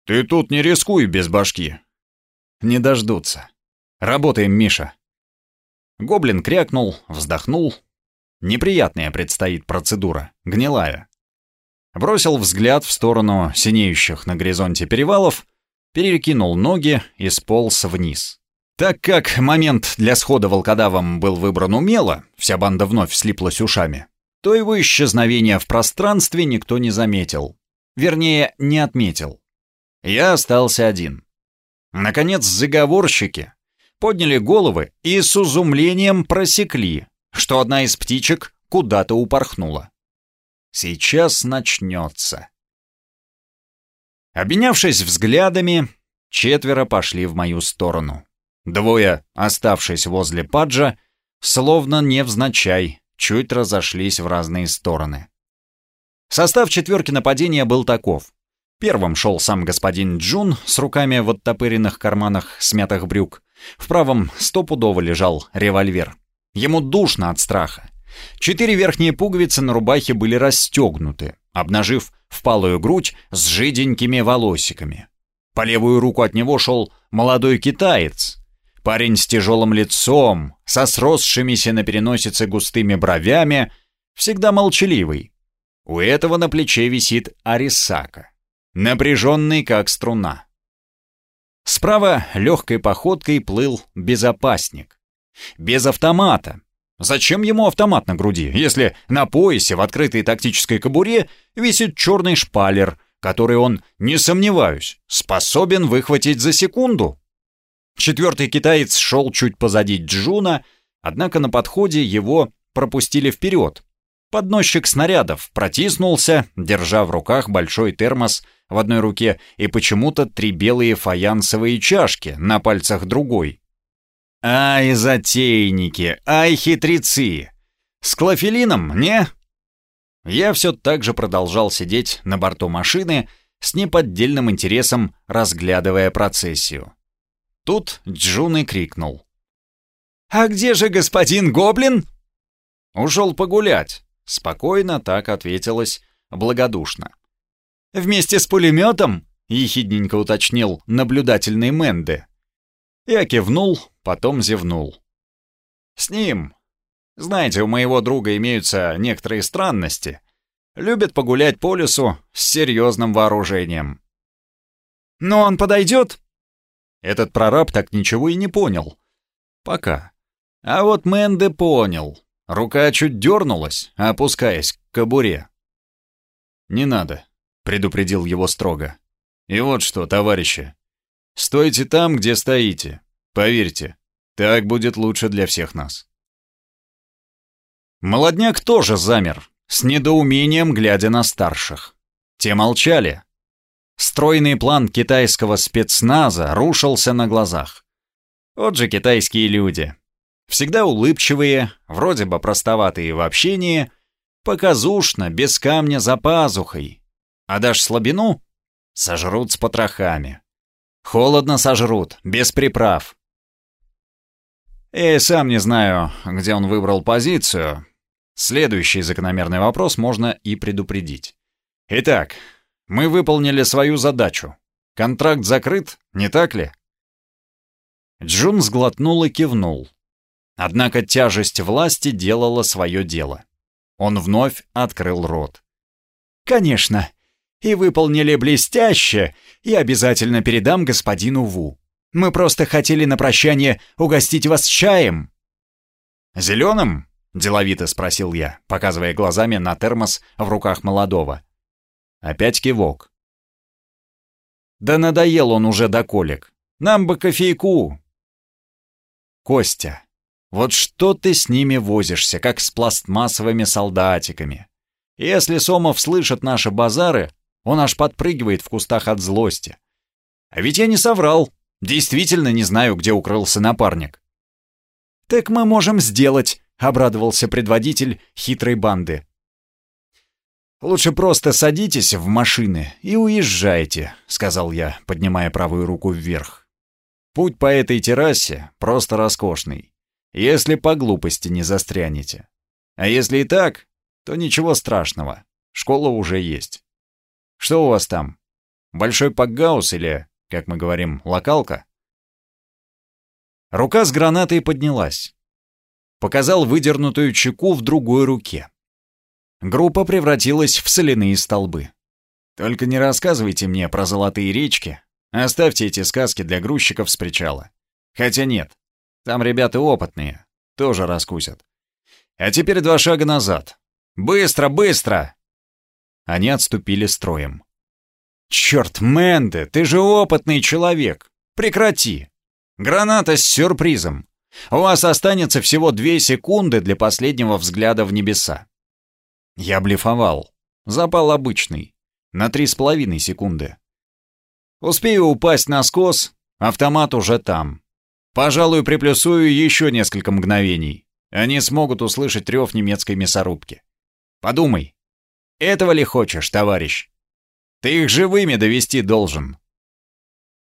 Ты тут не рискуй без башки». «Не дождутся. Работаем, Миша». Гоблин крякнул, вздохнул. Неприятная предстоит процедура, гнилая. Бросил взгляд в сторону синеющих на горизонте перевалов, перекинул ноги и сполз вниз. Так как момент для схода волкодавом был выбран умело, вся банда вновь слиплась ушами, то его исчезновение в пространстве никто не заметил. Вернее, не отметил. Я остался один. Наконец, заговорщики подняли головы и с изумлением просекли, что одна из птичек куда-то упорхнула. Сейчас начнется. Обменявшись взглядами, четверо пошли в мою сторону. Двое, оставшись возле паджа, словно невзначай, чуть разошлись в разные стороны. Состав четверки нападения был таков. Первым шел сам господин Джун с руками в оттопыренных карманах смятых брюк. В правом стопудово лежал револьвер. Ему душно от страха. Четыре верхние пуговицы на рубахе были расстегнуты, обнажив впалую грудь с жиденькими волосиками. По левую руку от него шел молодой китаец. Парень с тяжелым лицом, со сросшимися на переносице густыми бровями, всегда молчаливый, у этого на плече висит Арисака, напряженный как струна. Справа легкой походкой плыл безопасник. Без автомата. Зачем ему автомат на груди, если на поясе в открытой тактической кобуре висит черный шпалер, который он, не сомневаюсь, способен выхватить за секунду? Четвертый китаец шел чуть позади Джуна, однако на подходе его пропустили вперед, Подносчик снарядов протиснулся, держа в руках большой термос в одной руке и почему-то три белые фаянсовые чашки на пальцах другой. Ай, затейники, ай, хитрецы! С клофелином, не? Я все так же продолжал сидеть на борту машины, с неподдельным интересом разглядывая процессию. Тут Джун и крикнул. «А где же господин Гоблин?» «Ушел погулять. Спокойно так ответилась, благодушно. «Вместе с пулеметом?» — ехидненько уточнил наблюдательный Менде. Я кивнул, потом зевнул. «С ним. Знаете, у моего друга имеются некоторые странности. Любит погулять по лесу с серьезным вооружением». «Но он подойдет?» Этот прораб так ничего и не понял. Пока. А вот Менде понял. Рука чуть дернулась, опускаясь к кобуре. «Не надо», — предупредил его строго. «И вот что, товарищи, стойте там, где стоите. Поверьте, так будет лучше для всех нас». Молодняк тоже замер, с недоумением глядя на старших. Те молчали. Стройный план китайского спецназа рушился на глазах. Вот же китайские люди, Всегда улыбчивые, вроде бы простоватые в общении, показушно, без камня за пазухой. А дашь слабину — сожрут с потрохами. Холодно сожрут, без приправ. И сам не знаю, где он выбрал позицию. Следующий закономерный вопрос можно и предупредить. Итак, мы выполнили свою задачу. Контракт закрыт, не так ли? Джун сглотнул и кивнул. Однако тяжесть власти делала свое дело. Он вновь открыл рот. «Конечно. И выполнили блестяще. И обязательно передам господину Ву. Мы просто хотели на прощание угостить вас чаем». «Зеленым?» — деловито спросил я, показывая глазами на термос в руках молодого. Опять кивок. «Да надоел он уже до колик. Нам бы кофейку!» «Костя, вот что ты с ними возишься, как с пластмассовыми солдатиками? Если Сомов слышит наши базары, он аж подпрыгивает в кустах от злости. А ведь я не соврал. Действительно не знаю, где укрылся напарник. «Так мы можем сделать», — обрадовался предводитель хитрой банды. «Лучше просто садитесь в машины и уезжайте», — сказал я, поднимая правую руку вверх. «Путь по этой террасе просто роскошный, если по глупости не застрянете. А если и так, то ничего страшного, школа уже есть. Что у вас там? Большой пакгаус или как мы говорим, локалка. Рука с гранатой поднялась. Показал выдернутую чеку в другой руке. Группа превратилась в соляные столбы. Только не рассказывайте мне про золотые речки. Оставьте эти сказки для грузчиков с причала. Хотя нет, там ребята опытные, тоже раскусят. А теперь два шага назад. Быстро, быстро! Они отступили строем. «Черт, Мэнде, ты же опытный человек! Прекрати! Граната с сюрпризом! У вас останется всего две секунды для последнего взгляда в небеса!» Я блефовал. Запал обычный. На три с половиной секунды. Успею упасть на скос, автомат уже там. Пожалуй, приплюсую еще несколько мгновений. Они смогут услышать рев немецкой мясорубки. Подумай. Этого ли хочешь, товарищ? Ты их живыми довести должен.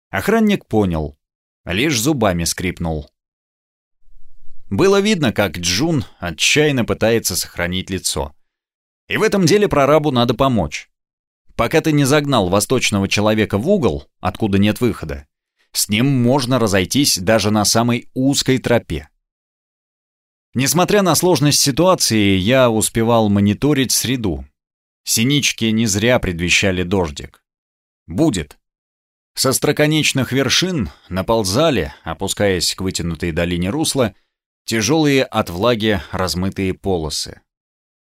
Охранник понял, лишь зубами скрипнул. Было видно, как Джун отчаянно пытается сохранить лицо. И в этом деле прорабу надо помочь. Пока ты не загнал восточного человека в угол, откуда нет выхода, с ним можно разойтись даже на самой узкой тропе. Несмотря на сложность ситуации, я успевал мониторить среду, Синички не зря предвещали дождик. Будет. Со строконечных вершин наползали, опускаясь к вытянутой долине русла, тяжелые от влаги размытые полосы.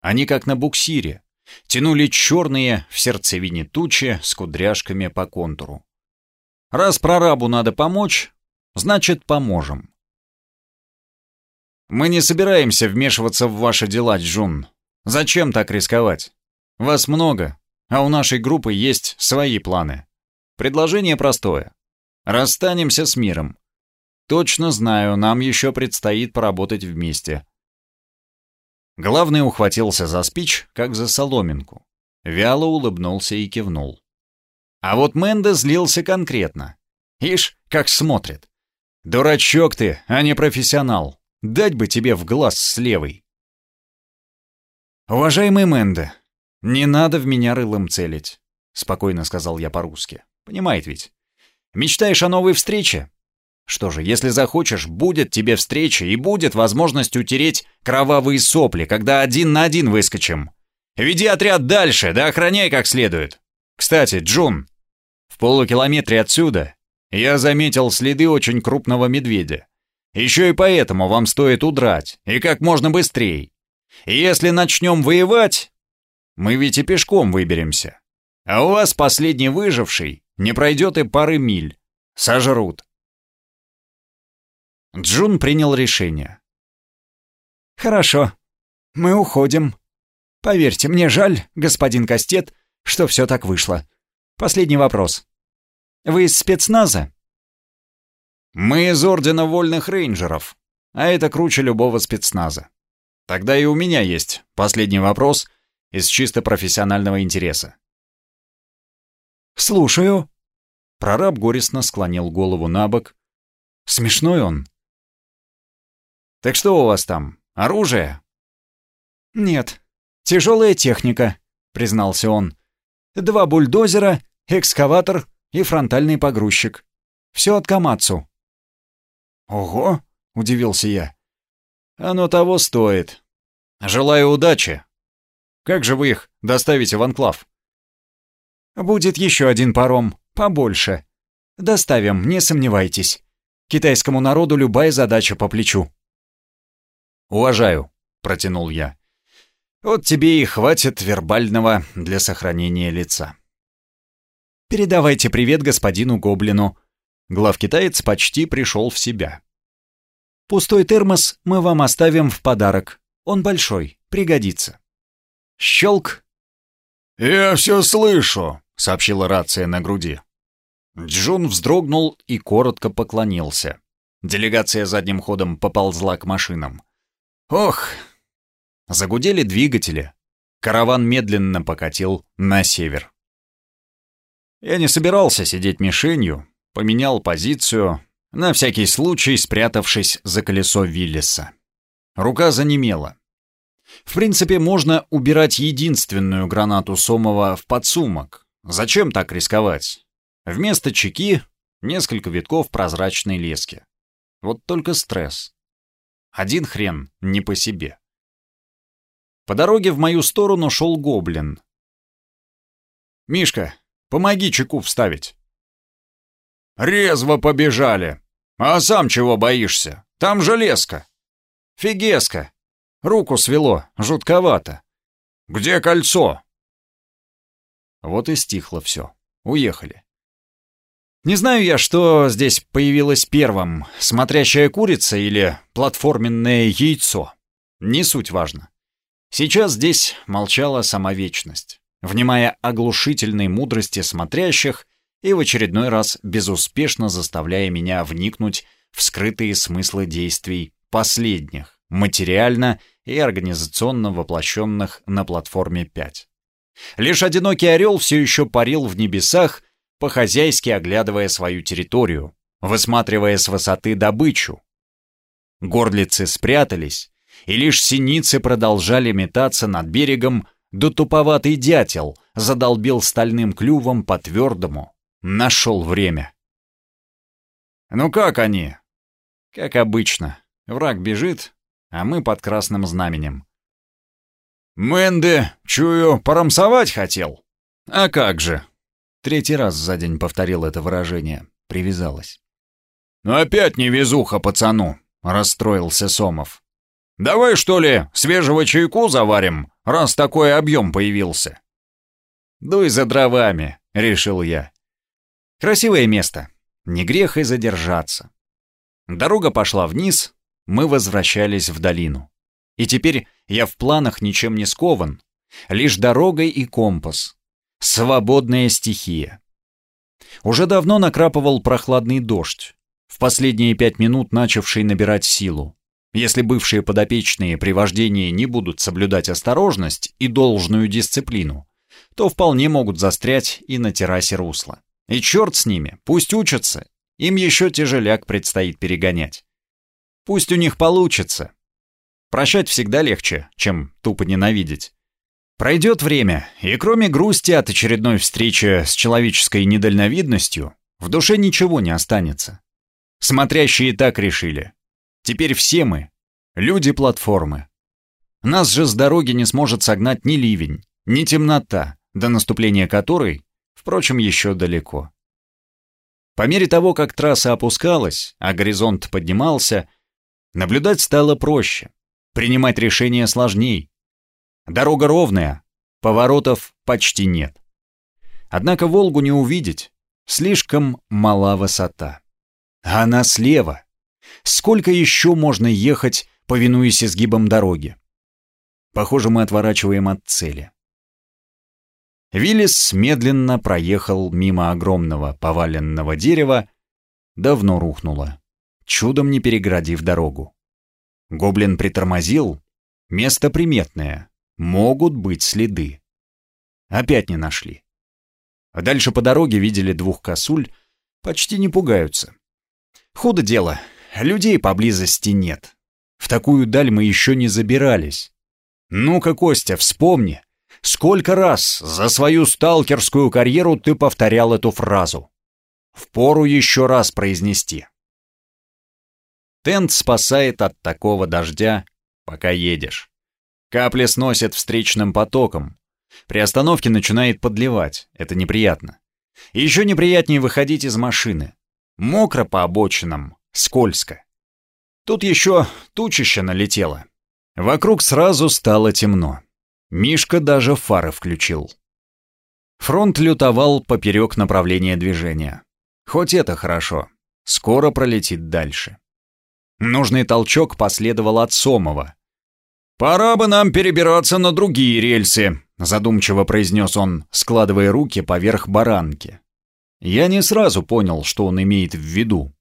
Они, как на буксире, тянули черные в сердцевине тучи с кудряшками по контуру. Раз прорабу надо помочь, значит, поможем. Мы не собираемся вмешиваться в ваши дела, Джун. Зачем так рисковать? Вас много, а у нашей группы есть свои планы. Предложение простое. Расстанемся с миром. Точно знаю, нам еще предстоит поработать вместе. Главный ухватился за спич, как за соломинку. Вяло улыбнулся и кивнул. А вот Мэнда злился конкретно. Ишь, как смотрит. Дурачок ты, а не профессионал. Дать бы тебе в глаз с левой. Уважаемый Мэнда, «Не надо в меня рылом целить», — спокойно сказал я по-русски. «Понимает ведь? Мечтаешь о новой встрече? Что же, если захочешь, будет тебе встреча и будет возможность утереть кровавые сопли, когда один на один выскочим. Веди отряд дальше, да охраняй как следует. Кстати, Джун, в полукилометре отсюда я заметил следы очень крупного медведя. Еще и поэтому вам стоит удрать, и как можно быстрее. Если начнем воевать, мы ведь и пешком выберемся. А у вас последний выживший не пройдет и пары миль. Сожрут. Джун принял решение. «Хорошо. Мы уходим. Поверьте, мне жаль, господин Кастет, что все так вышло. Последний вопрос. Вы из спецназа?» «Мы из Ордена Вольных Рейнджеров, а это круче любого спецназа. Тогда и у меня есть последний вопрос, из чисто профессионального интереса. «Слушаю». Прораб горестно склонил голову на бок. «Смешной он». Так что у вас там, оружие?» «Нет, тяжелая техника», — признался он. «Два бульдозера, экскаватор и фронтальный погрузчик. Все от Камацу». «Ого!» — удивился я. «Оно того стоит. Желаю удачи. Как же вы их доставите в анклав?» «Будет еще один паром, побольше. Доставим, не сомневайтесь. Китайскому народу любая задача по плечу». «Уважаю», — протянул я. «Вот тебе и хватит вербального для сохранения лица». «Передавайте привет господину Гоблину». Главкитаец почти пришел в себя. «Пустой термос мы вам оставим в подарок. Он большой, пригодится». Щелк. «Я все слышу», — сообщила рация на груди. Джун вздрогнул и коротко поклонился. Делегация задним ходом поползла к машинам. Ох! Загудели двигатели. Караван медленно покатил на север. Я не собирался сидеть мишенью, поменял позицию, на всякий случай спрятавшись за колесо Виллиса. Рука занемела. В принципе, можно убирать единственную гранату Сомова в подсумок. Зачем так рисковать? Вместо чеки — несколько витков прозрачной лески. Вот только стресс. Один хрен не по себе. По дороге в мою сторону шел гоблин. «Мишка, помоги чеку вставить». «Резво побежали! А сам чего боишься? Там же леска!» «Фигеска! Руку свело, жутковато. Где кольцо?» Вот и стихло все. Уехали. Не знаю я, что здесь появилось первым, смотрящая курица или платформенное яйцо. Не суть важно. Сейчас здесь молчала сама вечность, внимая оглушительной мудрости смотрящих и в очередной раз безуспешно заставляя меня вникнуть в скрытые смыслы действий последних, материально и организационно воплощенных на платформе 5. Лишь одинокий орел все еще парил в небесах, по-хозяйски оглядывая свою территорию, высматривая с высоты добычу. Горлицы спрятались, и лишь синицы продолжали метаться над берегом, да туповатый дятел задолбил стальным клювом по твердому, нашел время. «Ну как они?» «Как обычно. Враг бежит, а мы под красным знаменем». «Мэнде, чую, порамсовать хотел?» «А как же?» Третий раз за день повторил это выражение. Привязалась. «Ну опять невезуха пацану!» — расстроился Сомов. «Давай, что ли, свежего чайку заварим, раз такой объем появился?» «Дуй за дровами», — решил я. «Красивое место. Не грех и задержаться». Дорога пошла вниз, мы возвращались в долину. И теперь я в планах ничем не скован. Лишь дорогой и компас. Свободная стихия. Уже давно накрапывал прохладный дождь, в последние пять минут начавший набирать силу. Если бывшие подопечные при вождении не будут соблюдать осторожность и должную дисциплину, то вполне могут застрять и на террасе русла. И черт с ними, пусть учатся, им еще тяжеляк предстоит перегонять. Пусть у них получится. Прощать всегда легче, чем тупо ненавидеть. Пройдет время, и кроме грусти от очередной встречи с человеческой недальновидностью, в душе ничего не останется. Смотрящие так решили. Теперь все мы — люди платформы. Нас же с дороги не сможет согнать ни ливень, ни темнота, до наступления которой, впрочем, еще далеко. По мере того, как трасса опускалась, а горизонт поднимался, наблюдать стало проще, принимать решения сложней. Дорога ровная, поворотов почти нет. Однако Волгу не увидеть, слишком мала высота. А она слева. Сколько еще можно ехать, повинуясь изгибам дороги? Похоже, мы отворачиваем от цели. Виллис медленно проехал мимо огромного поваленного дерева, давно рухнуло, чудом не переградив дорогу. Гоблин притормозил. Место приметное. Могут быть следы. Опять не нашли. А дальше по дороге видели двух косуль, почти не пугаются. Худо дело, людей поблизости нет. В такую даль мы еще не забирались. Ну-ка, Костя, вспомни, сколько раз за свою сталкерскую карьеру ты повторял эту фразу? Впору еще раз произнести. Тент спасает от такого дождя, пока едешь. Капли сносят встречным потоком. При остановке начинает подливать, это неприятно. Еще неприятнее выходить из машины. Мокро по обочинам, скользко. Тут еще тучище налетело. Вокруг сразу стало темно. Мишка даже фары включил. Фронт лютовал поперек направления движения. Хоть это хорошо. Скоро пролетит дальше. Нужный толчок последовал от Сомова. «Пора бы нам перебираться на другие рельсы», — задумчиво произнес он, складывая руки поверх баранки. Я не сразу понял, что он имеет в виду.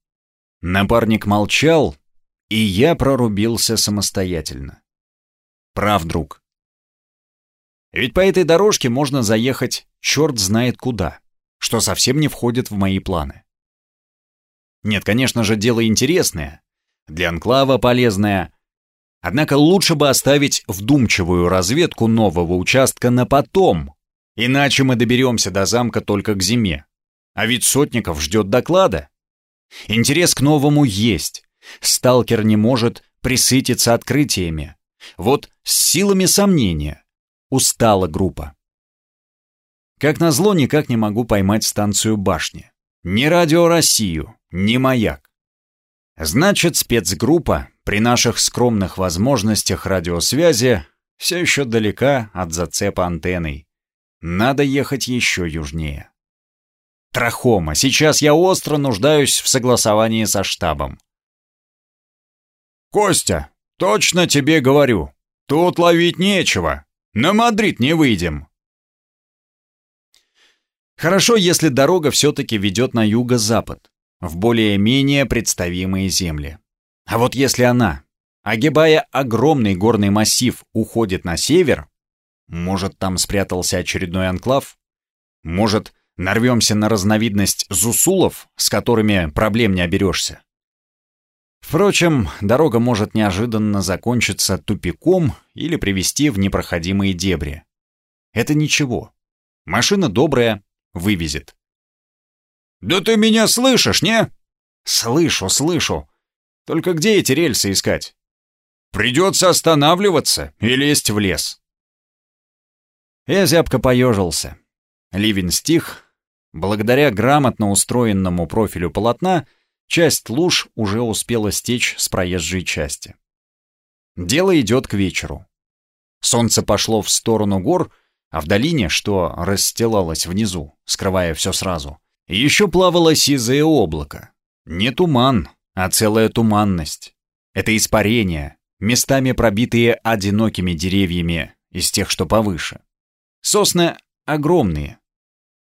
Напарник молчал, и я прорубился самостоятельно. Прав, друг. Ведь по этой дорожке можно заехать черт знает куда, что совсем не входит в мои планы. Нет, конечно же, дело интересное, для анклава полезное, однако лучше бы оставить вдумчивую разведку нового участка на потом, иначе мы доберемся до замка только к зиме. А ведь Сотников ждет доклада. Интерес к новому есть. Сталкер не может присытиться открытиями. Вот с силами сомнения. Устала группа. Как назло, никак не могу поймать станцию башни. Ни радио Россию, ни маяк. Значит, спецгруппа при наших скромных возможностях радиосвязи все еще далека от зацепа антенной. Надо ехать еще южнее. Трахома, сейчас я остро нуждаюсь в согласовании со штабом. «Костя, точно тебе говорю, тут ловить нечего. На Мадрид не выйдем». Хорошо, если дорога все-таки ведет на юго-запад, в более-менее представимые земли. А вот если она, огибая огромный горный массив, уходит на север, может, там спрятался очередной анклав? Может, Нарвемся на разновидность зусулов, с которыми проблем не оберешься. Впрочем, дорога может неожиданно закончиться тупиком или привести в непроходимые дебри. Это ничего. Машина добрая, вывезет. «Да ты меня слышишь, не?» «Слышу, слышу. Только где эти рельсы искать?» «Придется останавливаться и лезть в лес». Я зябко поежился. Ливень стих, Благодаря грамотно устроенному профилю полотна, часть луж уже успела стечь с проезжей части. Дело идет к вечеру. Солнце пошло в сторону гор, а в долине, что расстилалось внизу, скрывая все сразу, еще плавало сизое облако. Не туман, а целая туманность. Это испарения, местами пробитые одинокими деревьями из тех, что повыше. Сосны огромные,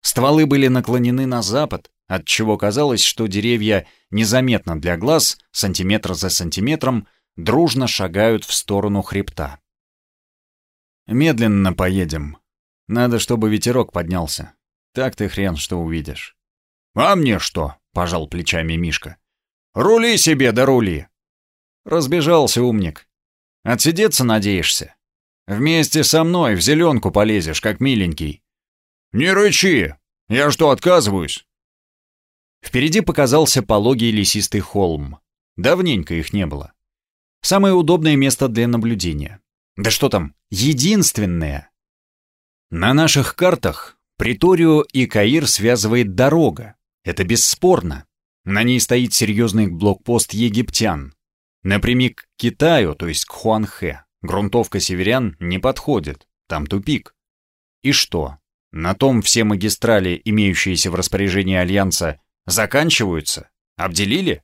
Стволы были наклонены на запад, отчего казалось, что деревья незаметно для глаз, сантиметр за сантиметром, дружно шагают в сторону хребта. «Медленно поедем. Надо, чтобы ветерок поднялся. Так ты хрен что увидишь». «А мне что?» — пожал плечами Мишка. «Рули себе да рули!» Разбежался умник. «Отсидеться надеешься? Вместе со мной в зеленку полезешь, как миленький. «Не рычи! Я что, отказываюсь?» Впереди показался пологий лесистый холм. Давненько их не было. Самое удобное место для наблюдения. Да что там, единственное. На наших картах Приторию и Каир связывает дорога. Это бесспорно. На ней стоит серьезный блокпост египтян. Напрямик к Китаю, то есть к Хуанхэ, грунтовка северян не подходит. Там тупик. И что? На том все магистрали, имеющиеся в распоряжении Альянса, заканчиваются? Обделили?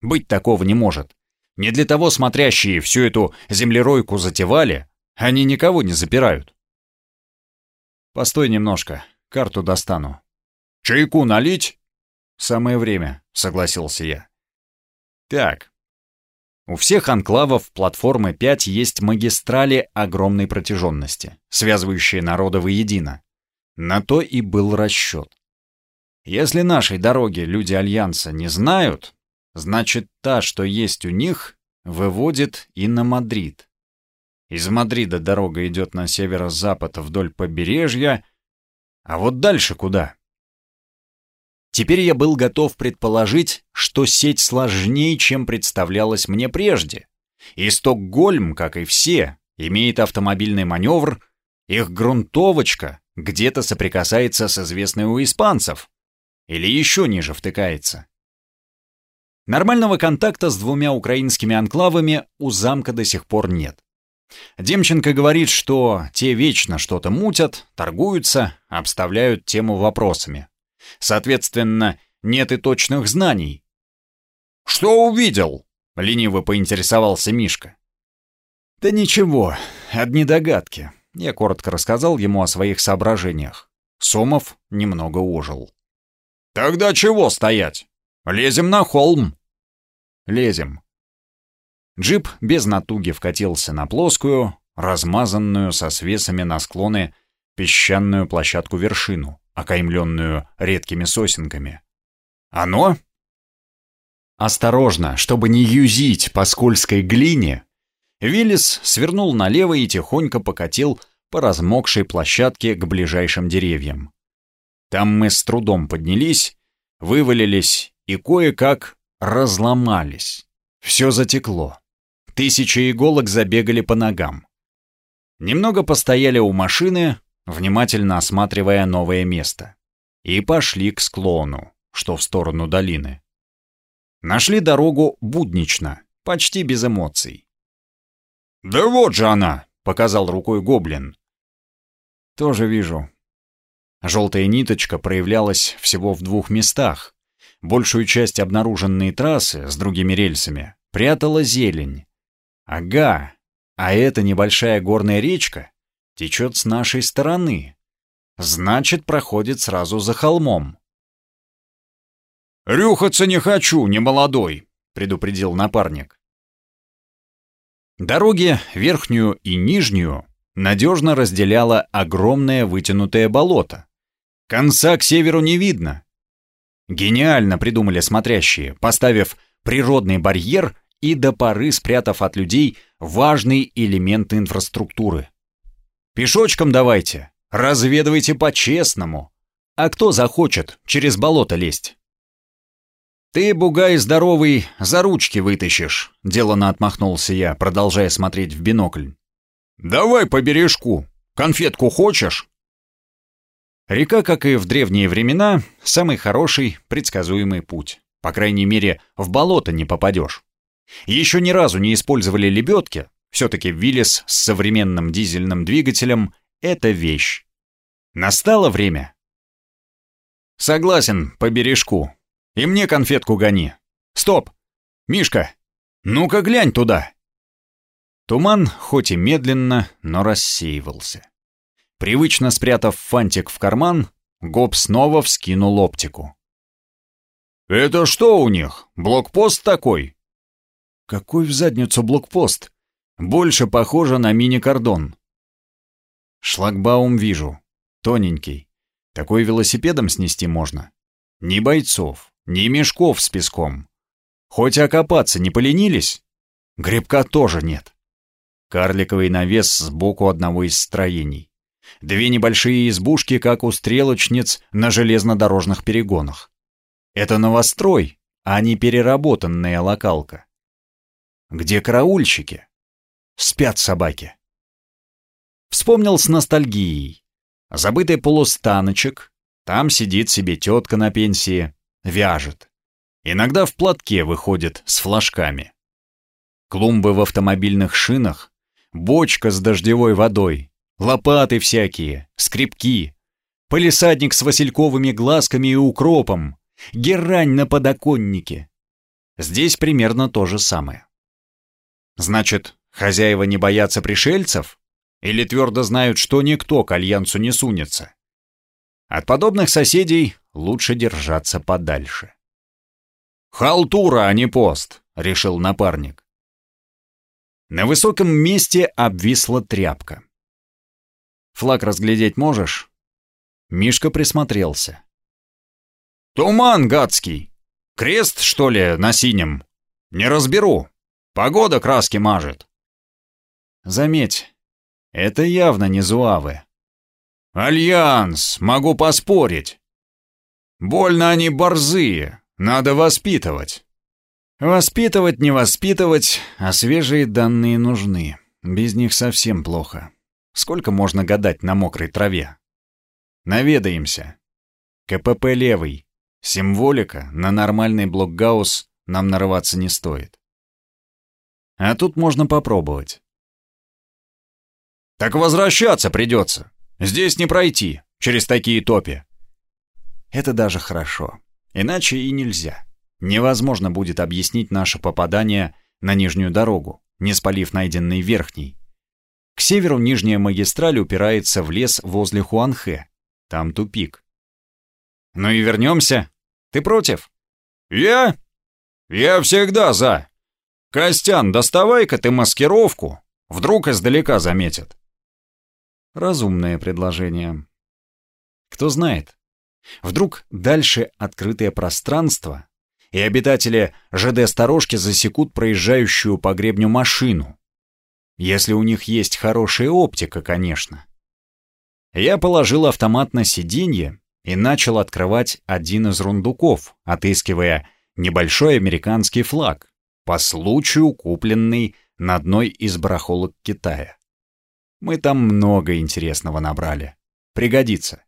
Быть такого не может. Не для того смотрящие всю эту землеройку затевали, они никого не запирают. Постой немножко, карту достану. Чайку налить? Самое время, согласился я. Так. У всех анклавов платформы 5 есть магистрали огромной протяженности, связывающие народы воедино. На то и был расчет. Если нашей дороги люди Альянса не знают, значит та, что есть у них, выводит и на Мадрид. Из Мадрида дорога идет на северо-запад вдоль побережья, а вот дальше куда? Теперь я был готов предположить, что сеть сложнее, чем представлялось мне прежде. И Стокгольм, как и все, имеет автомобильный маневр, их грунтовочка где-то соприкасается с известной у испанцев. Или еще ниже втыкается. Нормального контакта с двумя украинскими анклавами у замка до сих пор нет. Демченко говорит, что те вечно что-то мутят, торгуются, обставляют тему вопросами. Соответственно, нет и точных знаний. «Что увидел?» — лениво поинтересовался Мишка. «Да ничего, одни догадки», — я коротко рассказал ему о своих соображениях. Сомов немного ожил. «Тогда чего стоять? Лезем на холм!» «Лезем». Джип без натуги вкатился на плоскую, размазанную со свесами на склоны песчаную площадку-вершину окаймленную редкими сосенками. «Оно?» Осторожно, чтобы не юзить по скользкой глине, Виллис свернул налево и тихонько покатил по размокшей площадке к ближайшим деревьям. Там мы с трудом поднялись, вывалились и кое-как разломались. Все затекло. Тысячи иголок забегали по ногам. Немного постояли у машины, внимательно осматривая новое место. И пошли к склону, что в сторону долины. Нашли дорогу буднично, почти без эмоций. «Да вот же она!» — показал рукой гоблин. «Тоже вижу». Желтая ниточка проявлялась всего в двух местах. Большую часть обнаруженной трассы с другими рельсами прятала зелень. Ага, а это небольшая горная речка течет с нашей стороны. Значит, проходит сразу за холмом. «Рюхаться не хочу, не молодой», — предупредил напарник. Дороги, верхнюю и нижнюю, надежно разделяло огромное вытянутое болото. Конца к северу не видно. Гениально придумали смотрящие, поставив природный барьер и до поры спрятав от людей важный элемент инфраструктуры. Пешочком давайте, разведывайте по-честному. А кто захочет через болото лезть? «Ты, бугай здоровый, за ручки вытащишь», — делано отмахнулся я, продолжая смотреть в бинокль. «Давай по бережку. Конфетку хочешь?» Река, как и в древние времена, самый хороший, предсказуемый путь. По крайней мере, в болото не попадешь. Еще ни разу не использовали лебедки, все-таки Виллис с современным дизельным двигателем — это вещь. Настало время. Согласен, по бережку. И мне конфетку гони. Стоп! Мишка, ну-ка глянь туда. Туман, хоть и медленно, но рассеивался. Привычно спрятав фантик в карман, Гоб снова вскинул оптику. «Это что у них? Блокпост такой?» «Какой в задницу блокпост?» Больше похоже на мини-кордон. Шлагбаум вижу. Тоненький. Такой велосипедом снести можно. Ни бойцов, ни мешков с песком. Хоть окопаться не поленились? Грибка тоже нет. Карликовый навес сбоку одного из строений. Две небольшие избушки, как у стрелочниц на железнодорожных перегонах. Это новострой, а не переработанная локалка. Где караульщики? Спят собаки. Вспомнил с ностальгией. Забытый полустаночек. Там сидит себе тетка на пенсии. Вяжет. Иногда в платке выходит с флажками. Клумбы в автомобильных шинах. Бочка с дождевой водой. Лопаты всякие. Скребки. Полисадник с васильковыми глазками и укропом. Герань на подоконнике. Здесь примерно то же самое. Значит, Хозяева не боятся пришельцев? Или твердо знают, что никто к альянсу не сунется? От подобных соседей лучше держаться подальше. «Халтура, а не пост», — решил напарник. На высоком месте обвисла тряпка. «Флаг разглядеть можешь?» Мишка присмотрелся. «Туман гадский! Крест, что ли, на синем? Не разберу. Погода краски мажет. Заметь, это явно не зуавы. Альянс, могу поспорить. Больно они борзые, надо воспитывать. Воспитывать, не воспитывать, а свежие данные нужны. Без них совсем плохо. Сколько можно гадать на мокрой траве? Наведаемся. КПП левый. Символика на нормальный блокгаус нам нарываться не стоит. А тут можно попробовать. Так возвращаться придется. Здесь не пройти, через такие топи. Это даже хорошо. Иначе и нельзя. Невозможно будет объяснить наше попадание на нижнюю дорогу, не спалив найденный верхний. К северу нижняя магистраль упирается в лес возле Хуанхэ. Там тупик. Ну и вернемся. Ты против? Я? Я всегда за. Костян, доставай-ка ты маскировку. Вдруг издалека заметят. Разумное предложение. Кто знает. Вдруг дальше открытое пространство, и обитатели ЖД-сторожки засекут проезжающую по гребню машину. Если у них есть хорошая оптика, конечно. Я положил автомат на сиденье и начал открывать один из рундуков, отыскивая небольшой американский флаг, по случаю купленный на одной из барахолок Китая. Мы там много интересного набрали. Пригодится.